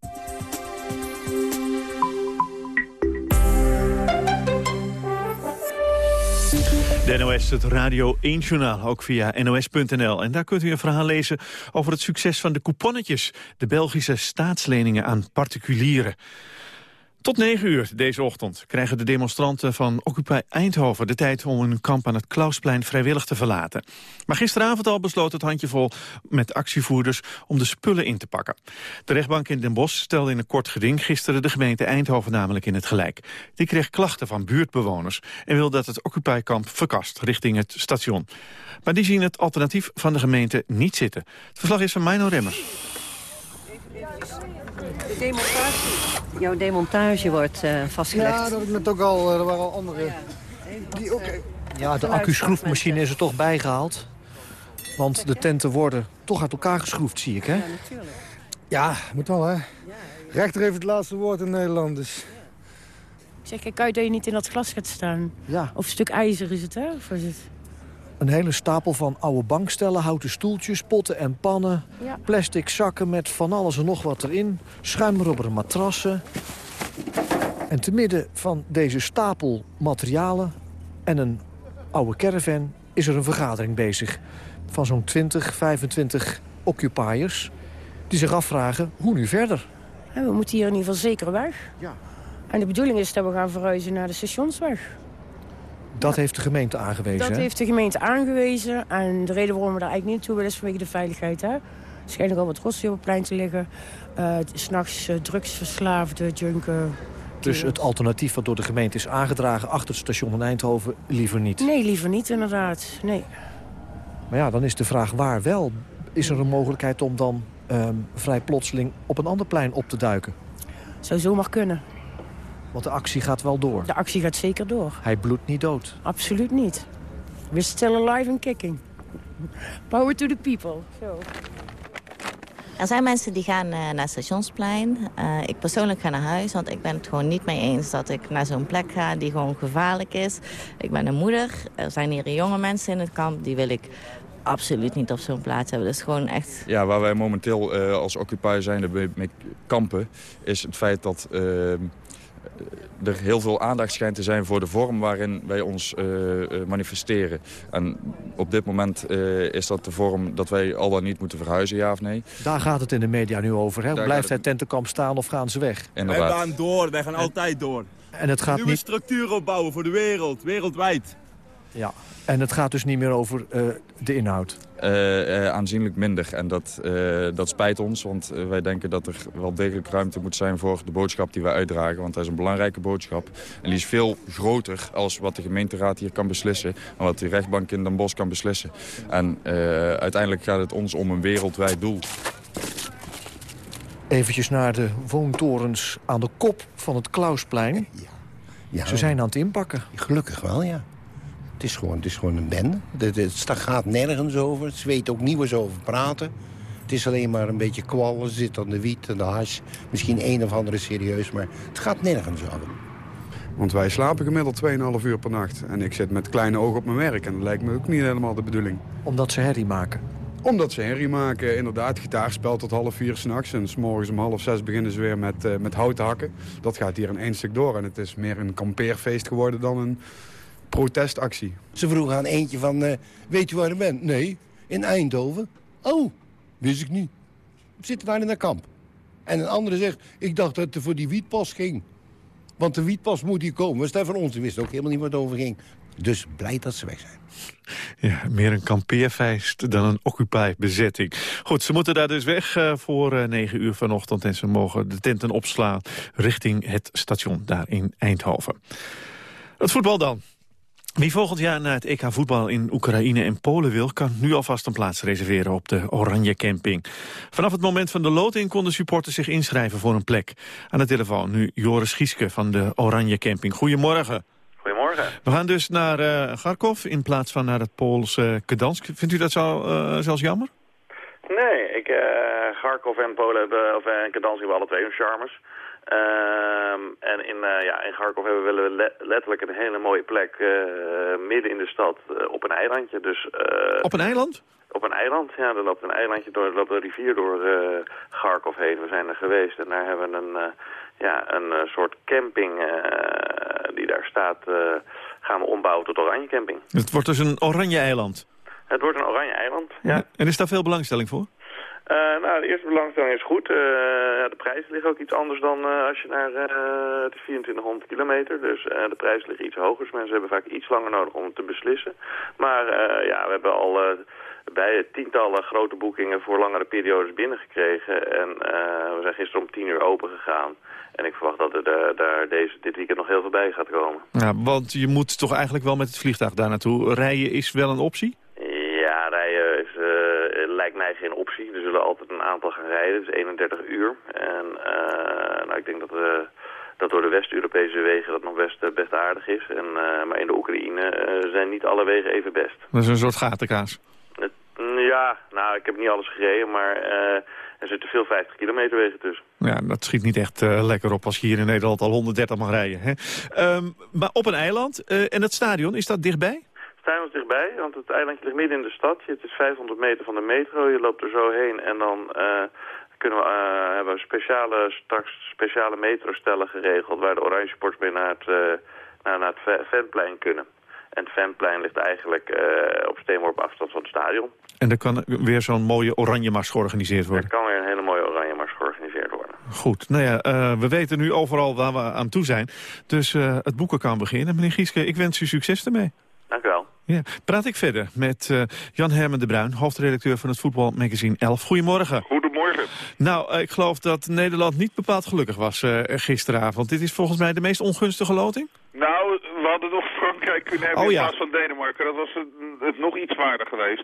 S6: De NOS, het Radio 1-journaal, ook via nos.nl. En daar kunt u een verhaal lezen over het succes van de couponnetjes... de Belgische staatsleningen aan particulieren. Tot 9 uur deze ochtend krijgen de demonstranten van Occupy Eindhoven de tijd om hun kamp aan het Klausplein vrijwillig te verlaten. Maar gisteravond al besloot het handjevol met actievoerders om de spullen in te pakken. De rechtbank in Den Bosch stelde in een kort geding gisteren de gemeente Eindhoven namelijk in het gelijk. Die kreeg klachten van buurtbewoners en wil dat het Occupy-kamp verkast richting het station. Maar die zien het alternatief van de gemeente niet zitten. Het verslag is van Mino Remmers.
S20: De demontage. Jouw demontage wordt uh, vastgelegd.
S21: Ja, dat heb ik net ook al. Er waren al andere. Die ook,
S22: ja, de accu-schroefmachine is er toch bijgehaald. Want de tenten worden toch uit elkaar geschroefd, zie ik, hè?
S20: Ja, natuurlijk.
S21: Ja, moet wel, hè? Rechter heeft het laatste woord in Nederland, dus...
S20: Zeg, kijk uit dat je niet in dat glas gaat staan.
S22: Ja.
S20: Of een stuk ijzer is het, hè? Of is het...
S22: Een hele stapel van oude bankstellen, houten stoeltjes, potten en pannen...
S20: Ja.
S22: plastic zakken met van alles en nog wat erin... schuimrubberen matrassen. En te midden van deze stapel materialen en een oude caravan... is er een vergadering bezig van zo'n 20, 25 occupiers... die zich afvragen, hoe nu verder?
S20: We moeten hier in ieder geval zeker weg.
S22: Ja.
S20: En de bedoeling is dat we gaan verhuizen naar de stationsweg.
S22: Dat heeft de gemeente aangewezen,
S20: Dat
S22: hè?
S20: heeft de gemeente aangewezen. En de reden waarom we daar eigenlijk niet naartoe willen is vanwege de veiligheid. Hè? Er schijnen al wat rotsen op het plein te liggen. Uh, S'nachts uh, drugsverslaafde, junken.
S22: Dus het alternatief wat door de gemeente is aangedragen... achter het station in Eindhoven, liever niet?
S20: Nee, liever niet inderdaad. Nee.
S22: Maar ja, dan is de vraag waar wel. Is er een mogelijkheid om dan um, vrij plotseling op een ander plein op te duiken?
S20: Zou zomaar kunnen.
S22: Want de actie gaat wel door.
S20: De actie gaat zeker door.
S22: Hij bloedt niet dood.
S20: Absoluut niet. We're still alive and kicking. Power to the people. Zo.
S23: Er zijn mensen die gaan eh, naar het stationsplein. Eh, ik persoonlijk ga naar huis, want ik ben het gewoon niet mee eens... dat ik naar zo'n plek ga die gewoon gevaarlijk is. Ik ben een moeder. Er zijn hier jonge mensen in het kamp. Die wil ik absoluut niet op zo'n plaats hebben. Dat is gewoon echt...
S24: Ja, waar wij momenteel eh, als occupier zijn mee, mee kampen... is het feit dat eh, er heel veel aandacht schijnt te zijn voor de vorm waarin wij ons eh, eh, manifesteren. En op dit moment eh, is dat de vorm dat wij al dan niet moeten verhuizen, ja of nee?
S22: Daar gaat het in de media nu over. Hè?
S24: Daar
S22: Blijft het tentenkamp staan of gaan ze weg?
S24: Inderdaad.
S25: Wij gaan door, wij gaan altijd door.
S22: En het gaat
S25: Nieuwe
S22: niet...
S25: structuren opbouwen voor de wereld, wereldwijd.
S22: Ja. En het gaat dus niet meer over eh, de inhoud.
S24: Eh, eh, aanzienlijk minder. En dat, eh, dat spijt ons, want wij denken dat er wel degelijk ruimte moet zijn voor de boodschap die wij uitdragen. Want dat is een belangrijke boodschap. En die is veel groter als wat de gemeenteraad hier kan beslissen. En wat de rechtbank in Den Bosch kan beslissen. En eh, uiteindelijk gaat het ons om een wereldwijd doel.
S22: Eventjes naar de woontorens aan de kop van het Klausplein.
S26: Ja.
S22: Ze zijn aan het inpakken.
S26: Gelukkig wel, ja. Het is gewoon, het is gewoon een bende. Het, het gaat nergens over. Ze weten ook niet waar ze over praten. Het is alleen maar een beetje kwallen. Ze zit aan de wiet en de hash. Misschien een of andere serieus, maar het gaat nergens over.
S27: Want wij slapen gemiddeld 2,5 uur per nacht. En ik zit met kleine ogen op mijn werk. En dat lijkt me ook niet helemaal de bedoeling.
S22: Omdat ze herrie maken?
S27: Omdat ze herrie maken. Inderdaad, gitaarspel tot half vier s'nachts. En s morgens om half zes beginnen ze weer met, eh, met hout te hakken. Dat gaat hier in één stuk door. En het is meer een kampeerfeest geworden dan een protestactie.
S26: Ze vroegen aan eentje van, eh, weet u waar u bent? Nee, in Eindhoven. Oh, wist ik niet. We zitten daar in een kamp. En een andere zegt, ik dacht dat het voor die wietpas ging. Want de wietpas moet hier komen. Was dat van ons? We wisten ook helemaal niet waar het over ging. Dus blij dat ze weg zijn.
S6: Ja, meer een kampeerfeest dan een occupy-bezetting. Goed, ze moeten daar dus weg eh, voor eh, 9 uur vanochtend... en ze mogen de tenten opslaan richting het station daar in Eindhoven. Het voetbal dan. Wie volgend jaar naar het EK voetbal in Oekraïne en Polen wil... kan nu alvast een plaats reserveren op de Oranje Camping. Vanaf het moment van de loting konden supporters zich inschrijven voor een plek. Aan de telefoon nu Joris Gieske van de Oranje Camping. Goedemorgen.
S28: Goedemorgen.
S6: We gaan dus naar eh Kharkov in plaats van naar het Poolse Gdansk. Vindt u dat zo, eh, zelfs jammer?
S28: Nee, ik, eh Kharkov en Polen hebben, of en Gdansk hebben alle twee hun charmes. Ehm, en in, eh, ja, in Kharkov hebben we le- letterlijk een hele mooie plek eh, midden in de stad eh, op een eilandje. Dus,
S6: Op een eiland?
S28: Op een eiland, ja. Er loopt een eilandje door, er loopt een rivier door Kharkov heen. We zijn er geweest en daar hebben we een, ja, een soort camping die daar staat, gaan we ombouwen tot oranje camping.
S6: Het wordt dus een oranje eiland.
S28: Het wordt een oranje eiland, ja.
S6: En is daar veel belangstelling voor?
S28: Eh, nou, de eerste belangstelling is goed. Eh, de prijzen liggen ook iets anders dan eh, als je naar het is 2400 kilometer. Dus de prijzen liggen iets hoger. Dus mensen hebben vaak iets langer nodig om het te beslissen. Maar ja, we hebben al bij tientallen grote boekingen voor langere periodes binnengekregen. En we zijn gisteren om tien uur open gegaan. En ik verwacht dat er daar deze, dit weekend nog heel veel bij gaat komen.
S6: Ja, want je moet toch eigenlijk wel met het vliegtuig daar naartoe. Rijden is wel een optie?
S28: Ja, rijden is, eh, lijkt mij geen optie. Er zullen altijd een aantal gaan rijden. Het is 31 uur. En eh, nou, ik denk dat, we, dat door de West-Europese wegen dat nog best, eh, best aardig is. En, eh, maar in de Oekraïne zijn niet alle wegen even best.
S6: Dat is een soort gatenkaas.
S28: Het- ja, nou, ik heb niet alles gereden, maar er zitten veel 50 kilometer wegen tussen.
S6: Ja, dat schiet niet echt lekker op als je hier in Nederland al 130 mag rijden. Hè? Ehm, maar op een eiland. en het stadion, is dat dichtbij?
S28: Staan we dichtbij, want het eilandje ligt midden in de stad. Het is 500 meter van de metro. Je loopt er zo heen en dan eh, kunnen we, eh, hebben we speciale, straks speciale metrostellen geregeld... waar de Oranje Sports mee naar het, eh, naar, naar het Ventplein kunnen. En het Ventplein ligt eigenlijk op steenworp afstand van het stadion.
S6: En er kan weer zo'n mooie oranje mars georganiseerd worden.
S28: Er kan weer een hele mooie Oranje Mars georganiseerd worden.
S6: Goed, nou ja, we weten nu overal waar we aan toe zijn. Dus het boeken kan beginnen. Meneer Gieske, ik wens u succes ermee.
S28: Dank u wel.
S6: Ja. Praat ik verder met eh, Jan Hermen de Bruin, hoofdredacteur van het voetbalmagazine 11. Goedemorgen.
S29: Goedemorgen.
S6: Nou, eh, ik geloof dat Nederland niet bepaald gelukkig was eh, gisteravond. Dit is volgens mij de meest ongunstige loting.
S29: Nou, we hadden nog Frankrijk kunnen hebben
S6: Oh,
S29: in plaats van Denemarken. Dat was het, het nog iets zwaarder geweest.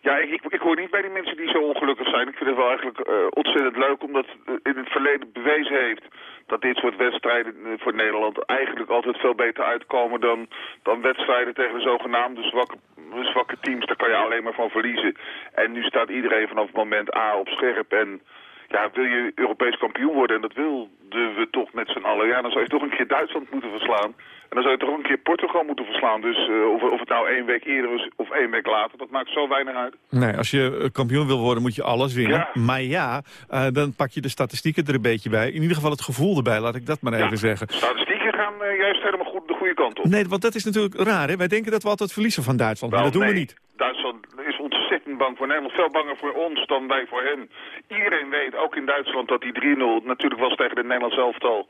S29: Ja, ik, ik, ik hoor niet bij die mensen die zo ongelukkig zijn. Ik vind het wel eigenlijk eh, ontzettend leuk, omdat het in het verleden bewezen heeft dat dit soort wedstrijden eh, voor Nederland eigenlijk altijd veel beter uitkomen dan, dan wedstrijden tegen de zogenaamde zwakke, zwakke teams, daar kan je alleen maar van verliezen. En nu staat iedereen vanaf moment A op scherp en ja, wil je Europees kampioen worden, en dat wilden we toch met z'n allen, ja, dan zou je toch een keer Duitsland moeten verslaan. En dan zou je toch een keer Portugal moeten verslaan. Dus eh, of, of het nou één week eerder is of één week later, dat maakt zo weinig uit.
S6: Nee, als je eh, kampioen wil worden moet je alles winnen. Maar ja, eh, dan pak je de statistieken er een beetje bij. In ieder geval het gevoel erbij, laat ik dat maar even zeggen.
S29: Statistieken gaan juist helemaal goed de goede kant op.
S6: Nee, want dat is natuurlijk raar. Hè? Wij denken dat we altijd verliezen van Duitsland, maar dat doen we niet.
S29: Duitsland is ontzettend bang voor Nederland. Veel banger voor ons dan wij voor hen. Iedereen weet, ook in Duitsland, dat die 3-0 natuurlijk was tegen de Nederlands elftal.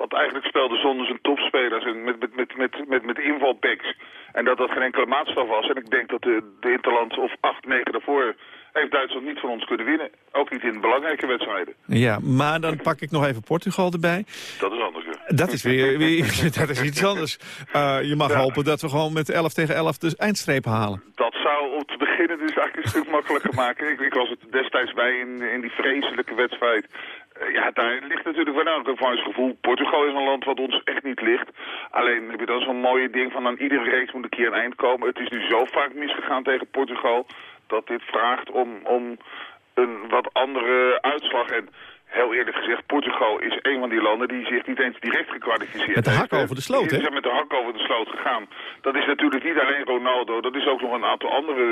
S29: Want eigenlijk speelde zonder zijn topspelers en met, met, met, met, met, met invalbacks. En dat dat geen enkele maatstaf was. En ik denk dat de, de Interland of 8, 9 daarvoor heeft Duitsland niet van ons kunnen winnen. Ook niet in belangrijke wedstrijden.
S6: Ja, maar dan pak ik nog even Portugal erbij.
S29: Dat is anders. ja.
S6: Dat is weer, weer dat is iets anders. Eh, je mag hopen dat we gewoon met 11 tegen 11 de eindstreep halen.
S29: Dat zou om te beginnen dus eigenlijk een stuk makkelijker maken. Ik, ik was het destijds bij in, in die vreselijke wedstrijd. Eh, ja, daar ligt natuurlijk wel een gevoel. Portugal is een land wat ons echt niet ligt. Alleen heb je dan zo'n mooie ding van aan iedere reeks moet een keer een eind komen. Het is nu zo vaak misgegaan tegen Portugal dat dit vraagt om, om een wat andere uitslag. En heel eerlijk gezegd, Portugal is een van die landen die zich niet eens direct gekwalificeerd
S6: Met de hak
S29: heeft.
S6: over de sloot,
S29: Die
S6: hè?
S29: zijn met de hak over de sloot gegaan. Dat is natuurlijk niet alleen Ronaldo, dat is ook nog een aantal andere,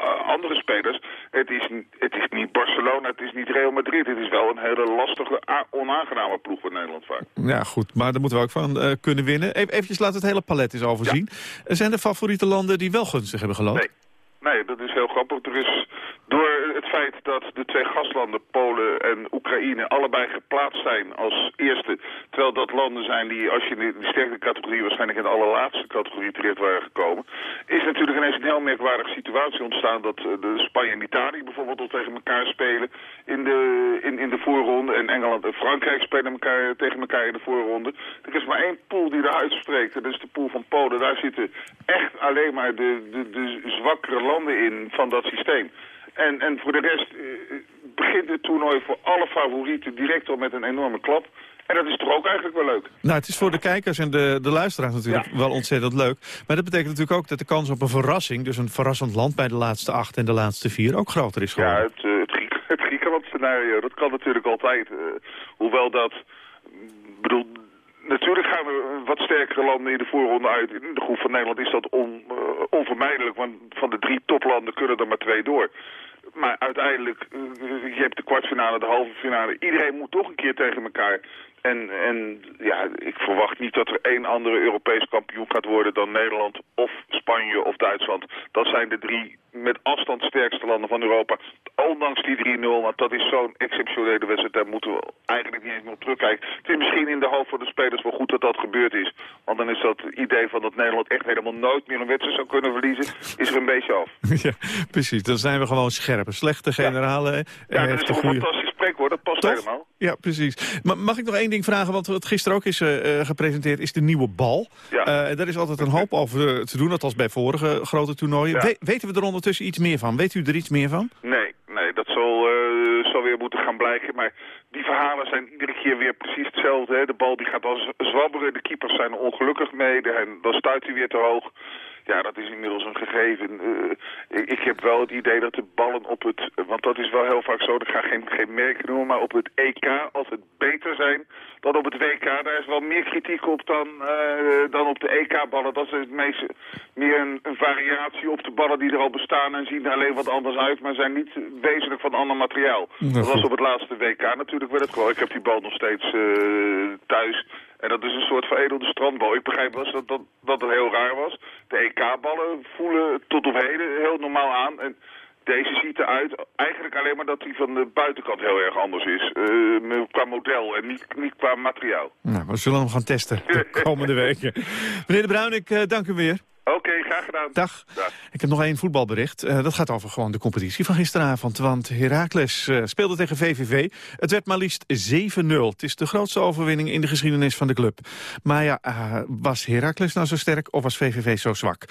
S29: eh, andere spelers. Het is, het is niet Barcelona, het is niet Real Madrid. Het is wel een hele lastige, onaangename ploeg voor Nederland vaak.
S6: Ja, goed, maar daar moeten we ook van eh, kunnen winnen. Even eventjes laten we het hele palet eens overzien. Er Zijn er favoriete landen die wel gunstig hebben geloofd?
S29: Nee. Nee, dat is heel grappig. Er is door het feit dat de twee gastlanden, Polen en Oekraïne, allebei geplaatst zijn als eerste. Terwijl dat landen zijn die, als je in de sterke categorie waarschijnlijk in de allerlaatste categorie terecht waren gekomen, is natuurlijk ineens een heel merkwaardige situatie ontstaan dat eh, de Spanje en Italië bijvoorbeeld al tegen elkaar spelen in de, in, in de voorronde. En Engeland en Frankrijk spelen elkaar, tegen elkaar in de voorronde. Er is maar één pool die eruit spreekt. Dat is de pool van Polen. Daar zitten echt alleen maar de, de, de zwakkere landen in van dat systeem. En, en voor de rest eh, begint het toernooi voor alle favorieten direct al met een enorme klap. En dat is toch ook eigenlijk wel leuk.
S6: Nou, het is voor de kijkers en de, de luisteraars natuurlijk wel ontzettend leuk. Maar dat betekent natuurlijk ook dat de kans op een verrassing... dus een verrassend land bij de laatste acht en de laatste vier... ook groter is geworden.
S29: Ja, het, eh, het, Griek, het Griekenland scenario, dat kan natuurlijk altijd. eh, hoewel dat, ik bedoel, natuurlijk gaan er wat sterkere landen in de voorronde uit. In de groep van Nederland is dat on, onvermijdelijk, want van de drie toplanden kunnen er maar twee door. Maar uiteindelijk, eh, je hebt de kwartfinale, de halve finale. Iedereen moet toch een keer tegen elkaar. En, en ja, ik verwacht niet dat er één andere Europees kampioen gaat worden dan Nederland of Spanje of Duitsland. Dat zijn de drie met afstand sterkste landen van Europa. Ondanks die 3-0, want dat is zo'n exceptionele wedstrijd. Daar moeten we eigenlijk niet eens meer op terugkijken. Het is misschien in de hoofd van de spelers wel goed dat dat gebeurd is. Want dan is dat idee van dat Nederland echt helemaal nooit meer een wedstrijd zou kunnen verliezen, is er een beetje af.
S6: ja, precies. Dan zijn we gewoon scherp. Een Slechte generale eh,
S29: Ja, dat
S6: heeft
S29: is
S6: een
S29: toch een
S6: goede...
S29: fantastisch spreekwoord. Dat past helemaal.
S6: Ja, precies. Maar mag ik nog één ding vragen? Want wat gisteren ook is eh, eh, gepresenteerd, is de nieuwe bal.
S29: Ja.
S6: En daar is altijd een hoop over te doen, althans bij vorige grote toernooien.
S29: Ja.
S6: We- weten we er ondertussen iets meer van? Weet u er iets meer van?
S29: Nee, nee, dat zal, zal weer moeten gaan blijken. Maar die verhalen zijn iedere keer weer precies hetzelfde. Hè? De bal die gaat als zwabberen, de keepers zijn er ongelukkig mee. En dan stuit hij weer te hoog. Ja, dat is inmiddels een gegeven. Eh, ik, ik heb wel het idee dat de ballen op het... Want dat is wel heel vaak zo, ik ga geen, geen merken noemen... maar op het EK, als het beter zijn dan op het WK... daar is wel meer kritiek op dan, eh, dan op de EK-ballen. Dat is het meeste meer een, een variatie op de ballen die er al bestaan... en zien er alleen wat anders uit, maar zijn niet wezenlijk van ander materiaal. Dat was op het laatste WK natuurlijk wel het geval. Ik heb die bal nog steeds eh, thuis... En dat is een soort veredelde strandbal. Ik begrijp wel eens dat, dat, dat het heel raar was. De EK-ballen voelen tot op heden heel normaal aan. En deze ziet eruit eigenlijk alleen maar dat die van de buitenkant heel erg anders is. Eh, qua model en niet, niet qua materiaal.
S6: Nou, we zullen hem gaan testen de komende weken. Meneer De Bruin, ik eh, dank u weer.
S29: Oké, graag gedaan.
S6: Dag. Ik heb nog één voetbalbericht. Eh, dat gaat over gewoon de competitie van gisteravond. Want Heracles eh, speelde tegen VVV. Het werd maar liefst 7-0. Het is de grootste overwinning in de geschiedenis van de club. Maar ja, eh, was Heracles nou zo sterk of was VVV zo zwak?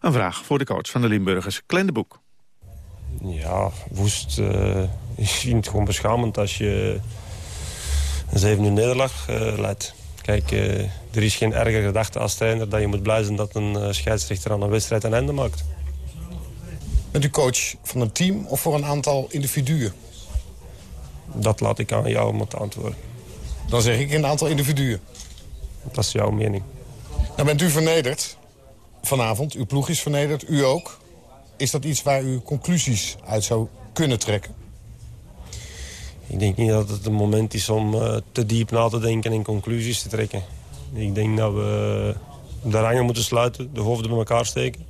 S6: Een vraag voor de coach van de Limburgers, Glenn de Boek.
S30: Ja, woest. eh, ik vind het gewoon beschamend als je een 7-0 nederlaag eh leidt. Kijk, eh, er is geen erger gedachte als trainer dat je moet blij zijn dat een eh, scheidsrechter aan een wedstrijd een einde maakt.
S31: Bent u coach van een team of voor een aantal individuen?
S30: Dat laat ik aan jou moeten antwoorden.
S31: Dan zeg ik een aantal individuen.
S30: Dat is jouw mening.
S31: Nou bent u vernederd vanavond. Uw ploeg is vernederd, u ook. Is dat iets waar u conclusies uit zou kunnen trekken?
S30: Ik denk niet dat het een moment is om eh, te diep na te denken en conclusies te trekken. Ik denk dat we de rangen moeten sluiten, de hoofden bij elkaar steken.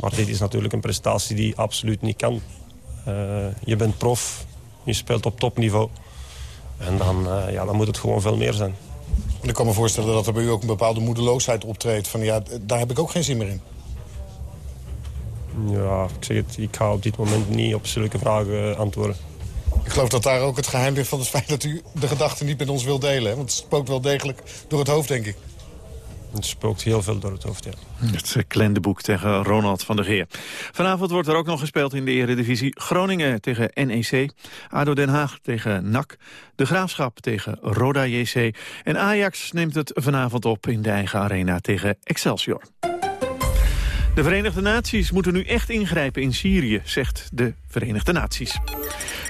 S30: Maar dit is natuurlijk een prestatie die absoluut niet kan. Eh, je bent prof, je speelt op topniveau. En dan, eh, ja, dan moet het gewoon veel meer zijn.
S31: Ik kan me voorstellen dat er bij u ook een bepaalde moedeloosheid optreedt. Van ja, daar heb ik ook geen zin meer in.
S30: Ja, ik zeg het, ik ga op dit moment niet op zulke vragen antwoorden.
S31: Ik geloof dat daar ook het geheim ligt van het feit dat u de gedachten niet met ons wilt delen. Hè? Want het spookt wel degelijk door het hoofd, denk ik.
S30: Het spookt heel veel door het hoofd, ja.
S6: Het boek tegen Ronald van der Geer. Vanavond wordt er ook nog gespeeld in de eredivisie. Groningen tegen NEC, ADO Den Haag tegen NAC, De Graafschap tegen Roda JC... en Ajax neemt het vanavond op in de eigen arena tegen Excelsior. De Verenigde Naties moeten nu echt ingrijpen in Syrië, zegt de Verenigde Naties.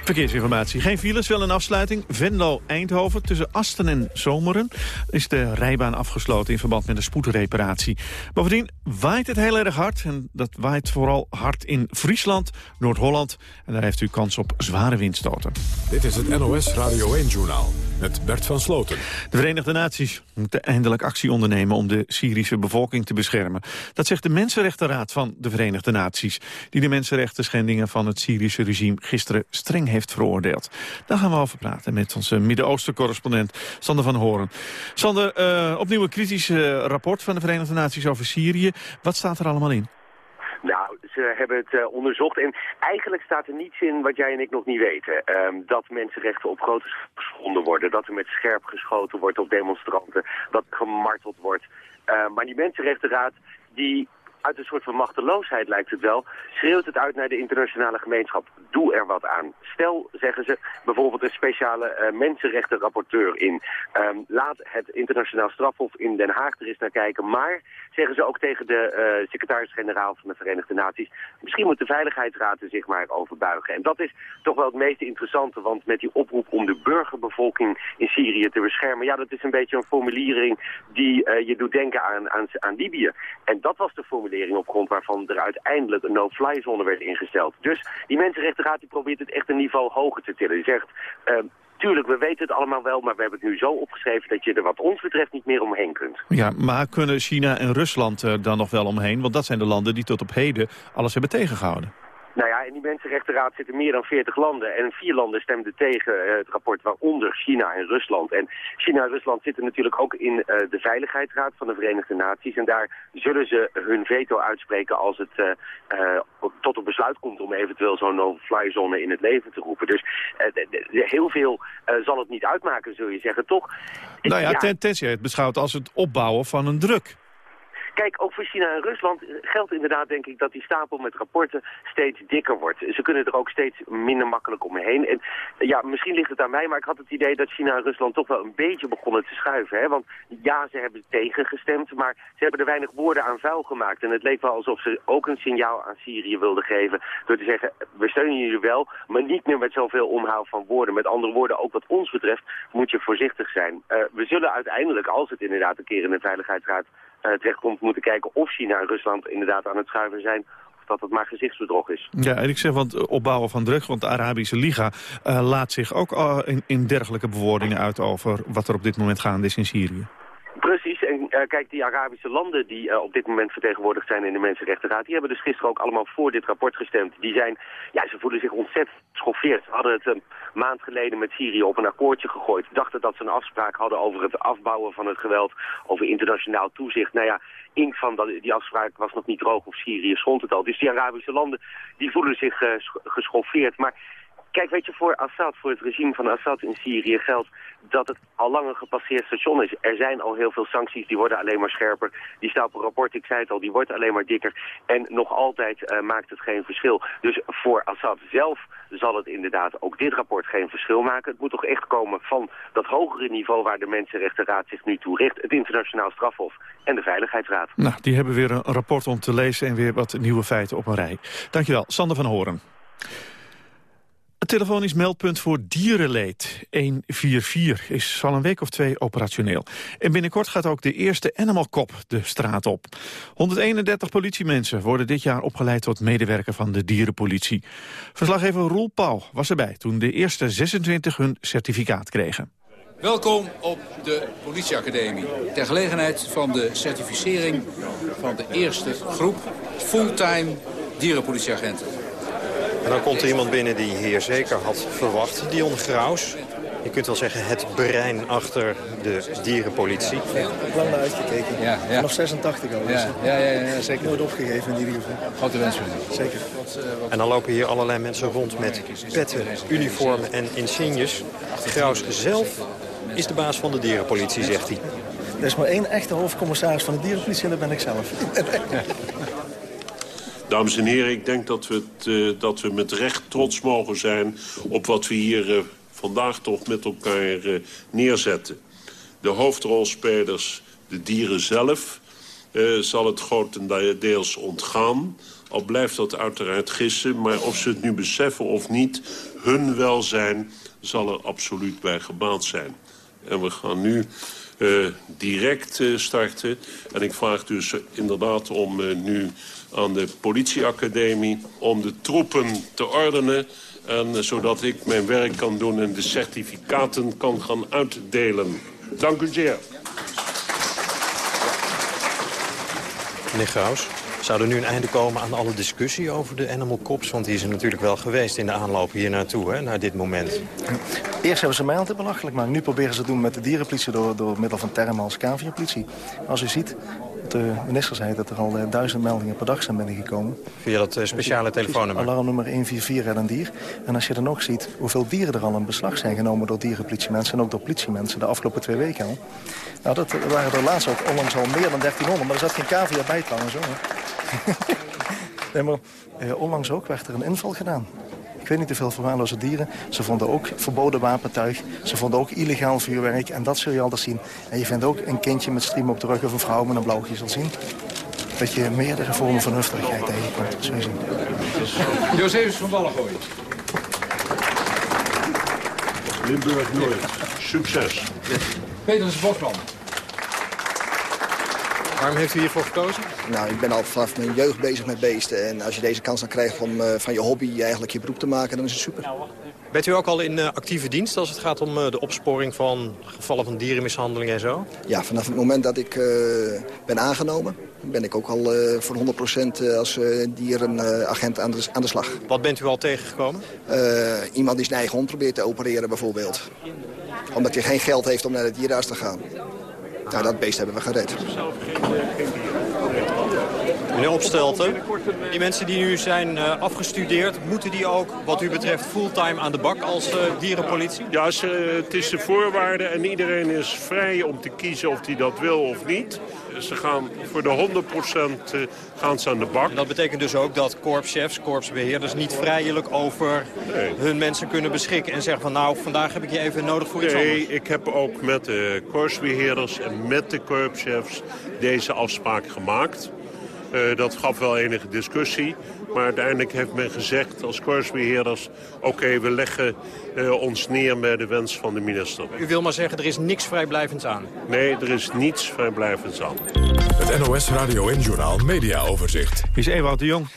S6: Verkeersinformatie. Geen files, wel een afsluiting. Venlo-Eindhoven tussen Asten en Zomeren is de rijbaan afgesloten in verband met een spoedreparatie. Bovendien waait het heel erg hard en dat waait vooral hard in Friesland, Noord-Holland. En daar heeft u kans op zware windstoten.
S1: Dit is het NOS Radio 1-journaal met Bert van Sloten.
S6: De Verenigde Naties moeten eindelijk actie ondernemen om de Syrische bevolking te beschermen. Dat zegt de Mensenrechtenraad van de Verenigde Naties, die de mensenrechten schendingen van het Syrische regime gisteren streng heeft veroordeeld. Daar gaan we over praten met onze Midden-Oosten-correspondent Sander van Horen. Sander, uh, opnieuw een kritisch uh, rapport van de Verenigde Naties over Syrië. Wat staat er allemaal in?
S32: Nou, ze hebben het uh, onderzocht en eigenlijk staat er niets in wat jij en ik nog niet weten. Um, dat mensenrechten op grote geschonden worden, dat er met scherp geschoten wordt op demonstranten, dat gemarteld wordt. Uh, maar die Mensenrechtenraad die uit een soort van machteloosheid lijkt het wel, schreeuwt het uit naar de internationale gemeenschap. Doe er wat aan. Stel, zeggen ze, bijvoorbeeld een speciale uh, mensenrechtenrapporteur in. Um, laat het internationaal strafhof in Den Haag er eens naar kijken. Maar, zeggen ze ook tegen de uh, secretaris-generaal van de Verenigde Naties, misschien moet de Veiligheidsraad er zich maar over buigen. En dat is toch wel het meest interessante, want met die oproep om de burgerbevolking in Syrië te beschermen, ja, dat is een beetje een formulering die uh, je doet denken aan, aan, aan Libië. En dat was de op grond waarvan er uiteindelijk een no-fly zone werd ingesteld. Dus die Mensenrechtenraad die probeert het echt een niveau hoger te tillen. Die zegt, uh, tuurlijk, we weten het allemaal wel, maar we hebben het nu zo opgeschreven dat je er wat ons betreft niet meer omheen kunt.
S6: Ja, maar kunnen China en Rusland er dan nog wel omheen? Want dat zijn de landen die tot op heden alles hebben tegengehouden.
S32: Nou ja, in die Mensenrechtenraad zitten meer dan 40 landen. En vier landen stemden tegen uh, het rapport, waaronder China en Rusland. En China en Rusland zitten natuurlijk ook in uh, de Veiligheidsraad van de Verenigde Naties. En daar zullen ze hun veto uitspreken als het uh, tot een besluit komt om eventueel zo'n no-fly zone in het leven te roepen. Dus heel veel zal het niet uitmaken, zul je zeggen, toch?
S6: Nou ja, ja. Ten, tenzij het beschouwt als het opbouwen van een druk.
S32: Kijk, ook voor China en Rusland geldt inderdaad denk ik dat die stapel met rapporten steeds dikker wordt. Ze kunnen er ook steeds minder makkelijk omheen. En ja, misschien ligt het aan mij, maar ik had het idee dat China en Rusland toch wel een beetje begonnen te schuiven. Hè? Want ja, ze hebben tegengestemd, maar ze hebben er weinig woorden aan vuil gemaakt. En het leek wel alsof ze ook een signaal aan Syrië wilden geven door te zeggen, we steunen jullie wel, maar niet meer met zoveel omhaal van woorden. Met andere woorden, ook wat ons betreft, moet je voorzichtig zijn. Uh, we zullen uiteindelijk, als het inderdaad een keer in de Veiligheidsraad terechtkomt, moeten kijken of China en Rusland inderdaad aan het schuiven zijn of dat het maar gezichtsbedrog is.
S6: Ja, en ik zeg, want opbouwen van druk, want de Arabische Liga uh, laat zich ook uh, in, in dergelijke bewoordingen uit over wat er op dit moment gaande is in Syrië.
S32: Precies, en uh, kijk, die Arabische landen die uh, op dit moment vertegenwoordigd zijn in de Mensenrechtenraad, die hebben dus gisteren ook allemaal voor dit rapport gestemd. Die zijn, ja, ze voelen zich ontzettend schoffeerd. Ze hadden het een maand geleden met Syrië op een akkoordje gegooid. Dachten dat ze een afspraak hadden over het afbouwen van het geweld, over internationaal toezicht. Nou ja, ink van die afspraak was nog niet droog of Syrië schond het al. Dus die Arabische landen, die voelen zich uh, geschoffeerd. Maar Kijk, weet je, voor Assad, voor het regime van Assad in Syrië geldt dat het al lang een gepasseerd station is. Er zijn al heel veel sancties, die worden alleen maar scherper. Die stapel rapport, ik zei het al, die wordt alleen maar dikker. En nog altijd uh, maakt het geen verschil. Dus voor Assad zelf zal het inderdaad ook dit rapport geen verschil maken. Het moet toch echt komen van dat hogere niveau waar de Mensenrechtenraad zich nu toe richt. Het Internationaal Strafhof en de Veiligheidsraad.
S6: Nou, die hebben weer een rapport om te lezen en weer wat nieuwe feiten op een rij. Dankjewel, Sander van Horen. Telefonisch meldpunt voor dierenleed 144 is al een week of twee operationeel. En binnenkort gaat ook de eerste Animal Cop de straat op. 131 politiemensen worden dit jaar opgeleid tot medewerker van de dierenpolitie. Verslaggever Roel Pauw was erbij toen de eerste 26 hun certificaat kregen.
S33: Welkom op de politieacademie. Ter gelegenheid van de certificering van de eerste groep fulltime dierenpolitieagenten.
S34: En dan komt er iemand binnen die hier zeker had verwacht. Dion Graus. Je kunt wel zeggen het brein achter de dierenpolitie.
S35: lang naar uitgekeken.
S33: Ja, ja.
S35: Vanaf 86 al.
S33: Ja, ja, ja, ja, zeker.
S35: Nooit opgegeven in ieder geval.
S33: Grote wens voor.
S35: Zeker.
S34: En dan lopen hier allerlei mensen rond met petten, uniformen en insignes. Graus zelf is de baas van de dierenpolitie, zegt hij.
S35: Er is maar één echte hoofdcommissaris van de dierenpolitie en dat ben ik zelf.
S36: Dames en heren, ik denk dat we, het, eh, dat we met recht trots mogen zijn... op wat we hier eh, vandaag toch met elkaar eh, neerzetten. De hoofdrolspelers, de dieren zelf, zal het grotendeels ontgaan. Al blijft dat uiteraard gissen, maar of ze het nu beseffen of niet... hun welzijn zal er absoluut bij gebaat zijn. En we gaan nu eh, direct eh, starten. En ik vraag dus inderdaad om eh, nu aan de politieacademie... om de troepen te ordenen... En, eh, zodat ik mijn werk kan doen en de certificaten kan gaan uitdelen. Dank u zeer.
S34: Meneer Graus, zou er nu een einde komen aan alle discussie over de Animal Cops? Want die is er natuurlijk wel geweest in de aanloop hier naartoe, hè, naar dit moment.
S35: Eerst hebben ze mij altijd belachelijk gemaakt. Nu proberen ze het doen met de dierenpolitie door, door middel van termen als caviapolitie. Als u ziet, de minister zei dat er al eh, duizend meldingen per dag zijn binnengekomen.
S34: Via dat eh, speciale telefoonnummer.
S35: Alarmnummer 144 Red een Dier. En als je dan ook ziet hoeveel dieren er al in beslag zijn genomen door dierenpolitiemensen en ook door politiemensen de afgelopen twee weken al. Nou, dat waren er laatst ook onlangs al meer dan 1300, maar er zat geen cavia bij trouwens hoor. nee, maar eh, onlangs ook werd er een inval gedaan. Ik weet niet hoeveel verwaarloze dieren. Ze vonden ook verboden wapentuig. Ze vonden ook illegaal vuurwerk. En dat zul je altijd zien. En je vindt ook een kindje met striem op de rug of een vrouw met een blauwtje zal zien. Dat je meerdere vormen van hufterigheid tegenkomt. Zul je zien.
S33: Josephus van Ballengooi.
S36: Limburg Noord. Succes.
S33: Petrus Bosman.
S34: Waarom heeft u hiervoor gekozen?
S37: Nou, ik ben al vanaf mijn jeugd bezig met beesten. En als je deze kans dan krijgt om eh, van je hobby eigenlijk je beroep te maken, dan is het super.
S34: Bent u ook al in eh, actieve dienst als het gaat om eh, de opsporing van gevallen van dierenmishandeling en zo?
S37: Ja, vanaf het moment dat ik ben aangenomen, ben ik ook al voor 100% als dierenagent aan de, aan de slag.
S34: Wat bent u al tegengekomen?
S37: Iemand die zijn eigen hond probeert te opereren bijvoorbeeld. Omdat hij geen geld heeft om naar het dierarts te gaan. Nou, dat beest hebben we gered.
S34: Meneer Opstelten, die mensen die nu zijn eh, afgestudeerd... moeten die ook, wat u betreft, fulltime aan de bak als eh, dierenpolitie?
S36: Ja, ze, het is de voorwaarde en iedereen is vrij om te kiezen of hij dat wil of niet. Ze gaan voor de 100% eh, gaan ze aan de bak.
S34: En dat betekent dus ook dat korpschefs, korpsbeheerders... niet vrijelijk over hun mensen kunnen beschikken... en zeggen van nou, vandaag heb ik je even nodig voor iets
S36: Nee, ik heb ook met de korpsbeheerders en met de korpschefs deze afspraak gemaakt. Eh, dat gaf wel enige discussie. Maar uiteindelijk heeft men gezegd als korpsbeheerders... oké, we leggen eh, ons neer bij de wens van de minister.
S34: U wil maar zeggen, er is niks vrijblijvends aan.
S36: Nee, er is niets vrijblijvends aan.
S1: Het NOS Radio en Journaal Media Overzicht.
S6: Is Ewout de Jong.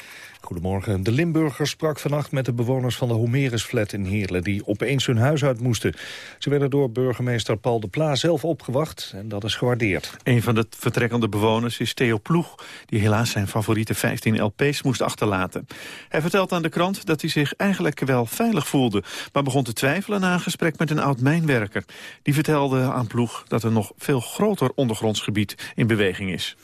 S22: Goedemorgen. De Limburger sprak vannacht met de bewoners van de Homerusflat in Heerlen... die opeens hun huis uit moesten. Ze werden door burgemeester Paul de Pla zelf opgewacht en dat is gewaardeerd.
S6: Een van de vertrekkende bewoners is Theo Ploeg... die helaas zijn favoriete 15 LP's moest achterlaten. Hij vertelt aan de krant dat hij zich eigenlijk wel veilig voelde... maar begon te twijfelen na een gesprek met een oud-mijnwerker. Die vertelde aan Ploeg dat er nog veel groter ondergrondsgebied in beweging is.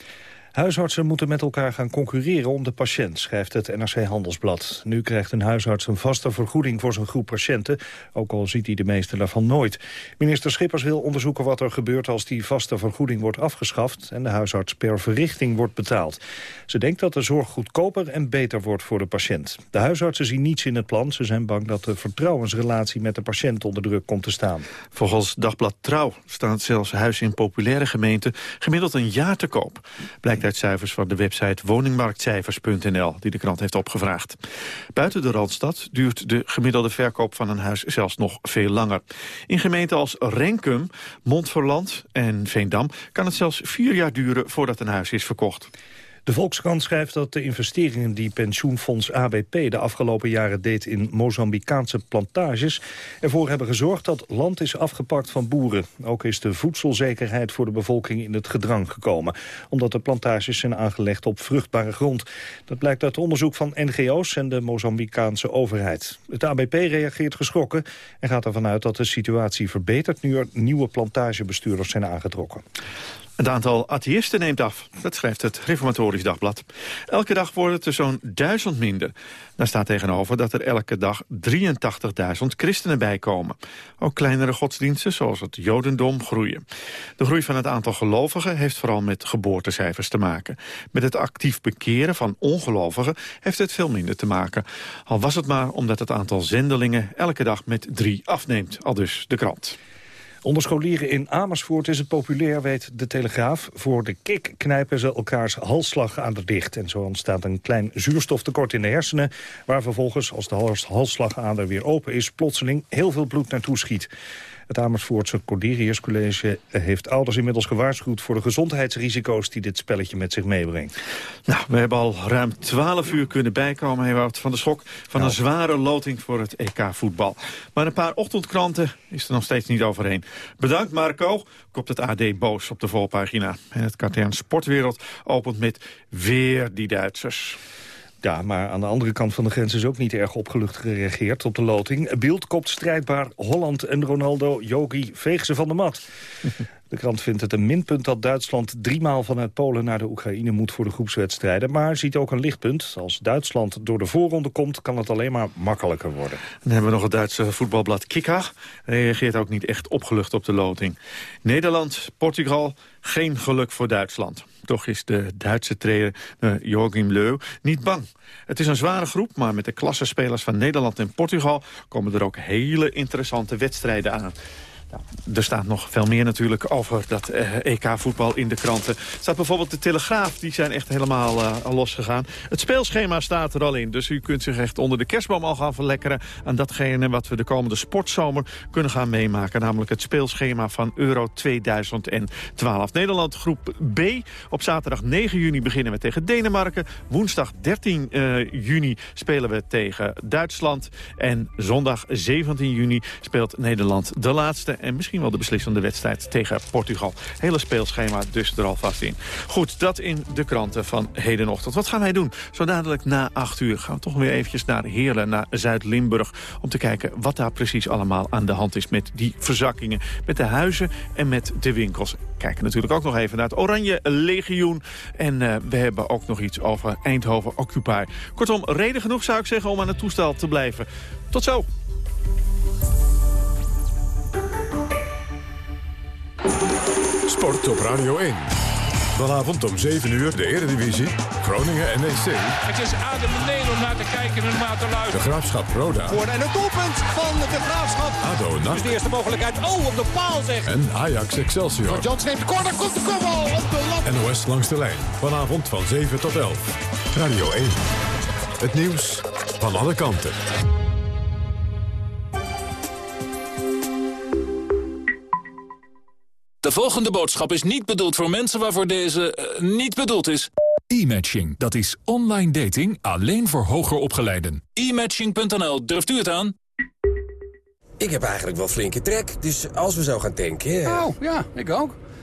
S2: Huisartsen moeten met elkaar gaan concurreren om de patiënt, schrijft het NRC Handelsblad. Nu krijgt een huisarts een vaste vergoeding voor zijn groep patiënten, ook al ziet hij de meeste daarvan nooit. Minister Schippers wil onderzoeken wat er gebeurt als die vaste vergoeding wordt afgeschaft en de huisarts per verrichting wordt betaald. Ze denkt dat de zorg goedkoper en beter wordt voor de patiënt. De huisartsen zien niets in het plan. Ze zijn bang dat de vertrouwensrelatie met de patiënt onder druk komt te staan.
S6: Volgens Dagblad Trouw staat zelfs huis in populaire gemeenten gemiddeld een jaar te koop. Blijkt van de website woningmarktcijfers.nl die de krant heeft opgevraagd. Buiten de Randstad duurt de gemiddelde verkoop van een huis zelfs nog veel langer. In gemeenten als Renkum, Montferland en Veendam kan het zelfs vier jaar duren voordat een huis is verkocht.
S2: De Volkskrant schrijft dat de investeringen die pensioenfonds ABP de afgelopen jaren deed in Mozambicaanse plantages ervoor hebben gezorgd dat land is afgepakt van boeren. Ook is de voedselzekerheid voor de bevolking in het gedrang gekomen, omdat de plantages zijn aangelegd op vruchtbare grond. Dat blijkt uit onderzoek van NGO's en de Mozambicaanse overheid. Het ABP reageert geschrokken en gaat ervan uit dat de situatie verbetert nu er nieuwe plantagebestuurders zijn aangetrokken.
S6: Het aantal atheïsten neemt af, dat schrijft het Reformatorisch Dagblad. Elke dag worden het er zo'n duizend minder. Daar staat tegenover dat er elke dag 83.000 christenen bijkomen. Ook kleinere godsdiensten, zoals het jodendom, groeien. De groei van het aantal gelovigen heeft vooral met geboortecijfers te maken. Met het actief bekeren van ongelovigen heeft het veel minder te maken. Al was het maar omdat het aantal zendelingen elke dag met drie afneemt, al dus de krant.
S2: Onder scholieren in Amersfoort is het populair, weet de Telegraaf. Voor de kik knijpen ze elkaars halsslagader dicht. En zo ontstaat een klein zuurstoftekort in de hersenen... waar vervolgens, als de hals halsslagader weer open is... plotseling heel veel bloed naartoe schiet. Het Amersfoortse Corderius College heeft ouders inmiddels gewaarschuwd... voor de gezondheidsrisico's die dit spelletje met zich meebrengt.
S6: Nou, we hebben al ruim 12 uur kunnen bijkomen, Ewout, van de schok... van
S2: Nou.
S6: een zware loting voor het EK-voetbal. Maar een paar ochtendkranten is er nog steeds niet overheen. Bedankt, Marco, kopt het AD boos op de voorpagina. En het katern Sportwereld opent met weer die Duitsers.
S2: Ja, maar aan de andere kant van de grens is ook niet erg opgelucht gereageerd op de loting. Beeld kopt strijdbaar Holland en Ronaldo Yogi veeg ze van de mat. De krant vindt het een minpunt dat Duitsland driemaal vanuit Polen naar de Oekraïne moet voor de groepswedstrijden. Maar ziet ook een lichtpunt. Als Duitsland door de voorronde komt, kan het alleen maar makkelijker worden.
S6: Dan hebben we nog het Duitse voetbalblad Kika. Reageert ook niet echt opgelucht op de loting. Nederland, Portugal, geen geluk voor Duitsland. Toch is de Duitse trainer uh, Joachim Leu niet bang. Het is een zware groep, maar met de klassespelers van Nederland en Portugal... komen er ook hele interessante wedstrijden aan. Er staat nog veel meer natuurlijk over dat EK-voetbal in de kranten. Er staat bijvoorbeeld de Telegraaf, die zijn echt helemaal uh, losgegaan. Het speelschema staat er al in, dus u kunt zich echt onder de kerstboom al gaan verlekkeren... aan datgene wat we de komende sportzomer kunnen gaan meemaken. Namelijk het speelschema van Euro 2012. Nederland groep B. Op zaterdag 9 juni beginnen we tegen Denemarken. Woensdag 13 uh, juni spelen we tegen Duitsland. En zondag 17 juni speelt Nederland de laatste en misschien wel de beslissende wedstrijd tegen Portugal. Hele speelschema dus er alvast in. Goed, dat in de kranten van hedenochtend. Wat gaan wij doen? Zo dadelijk na 8 uur gaan we toch weer eventjes naar Heerlen, naar Zuid-Limburg... om te kijken wat daar precies allemaal aan de hand is met die verzakkingen. Met de huizen en met de winkels. Kijken natuurlijk ook nog even naar het Oranje Legioen. En uh, we hebben ook nog iets over Eindhoven Occupy. Kortom, reden genoeg zou ik zeggen om aan het toestel te blijven. Tot zo!
S1: Sport op Radio 1. Vanavond om 7 uur de Eredivisie. Groningen NEC.
S38: Het is adembenemend om naar te kijken en naar te luisteren.
S1: De Graafschap Roda.
S10: Voor en het doelpunt van de Graafschap.
S1: ADO
S10: Dus
S1: NAC.
S10: de eerste mogelijkheid. Oh, op de paal zeg.
S1: En Ajax Excelsior.
S10: Jans neemt de corner, komt de kopbal op de lat.
S1: NOS langs de lijn. Vanavond van 7 tot 11. Radio 1. Het nieuws van alle kanten.
S38: De volgende boodschap is niet bedoeld voor mensen waarvoor deze uh, niet bedoeld is.
S39: E-matching, dat is online dating alleen voor hoger opgeleiden.
S38: E-matching.nl, durft u het aan?
S40: Ik heb eigenlijk wel flinke trek, dus als we zo gaan tanken...
S41: Oh, ja, ik ook.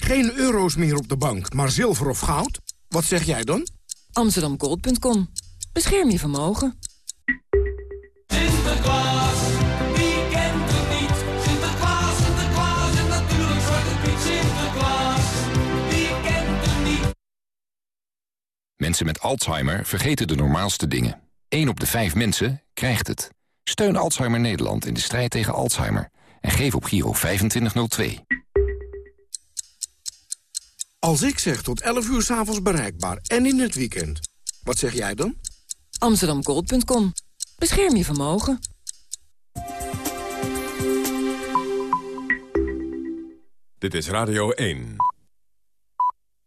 S40: geen euro's meer op de bank, maar zilver of goud, wat zeg jij dan?
S20: Amsterdamgold.com. Bescherm je vermogen.
S42: Sinterklaas, wie kent het niet? Sinterklaas, Sinterklaas en natuurlijk Zwarte Piet Sinterklaas. Wie kent het niet?
S43: Mensen met Alzheimer vergeten de normaalste dingen. 1 op de 5 mensen krijgt het. Steun Alzheimer Nederland in de strijd tegen Alzheimer. En geef op Giro 2502.
S40: Als ik zeg tot 11 uur s'avonds bereikbaar en in het weekend, wat zeg jij dan?
S20: Amsterdamgold.com. Bescherm je vermogen.
S1: Dit is Radio 1.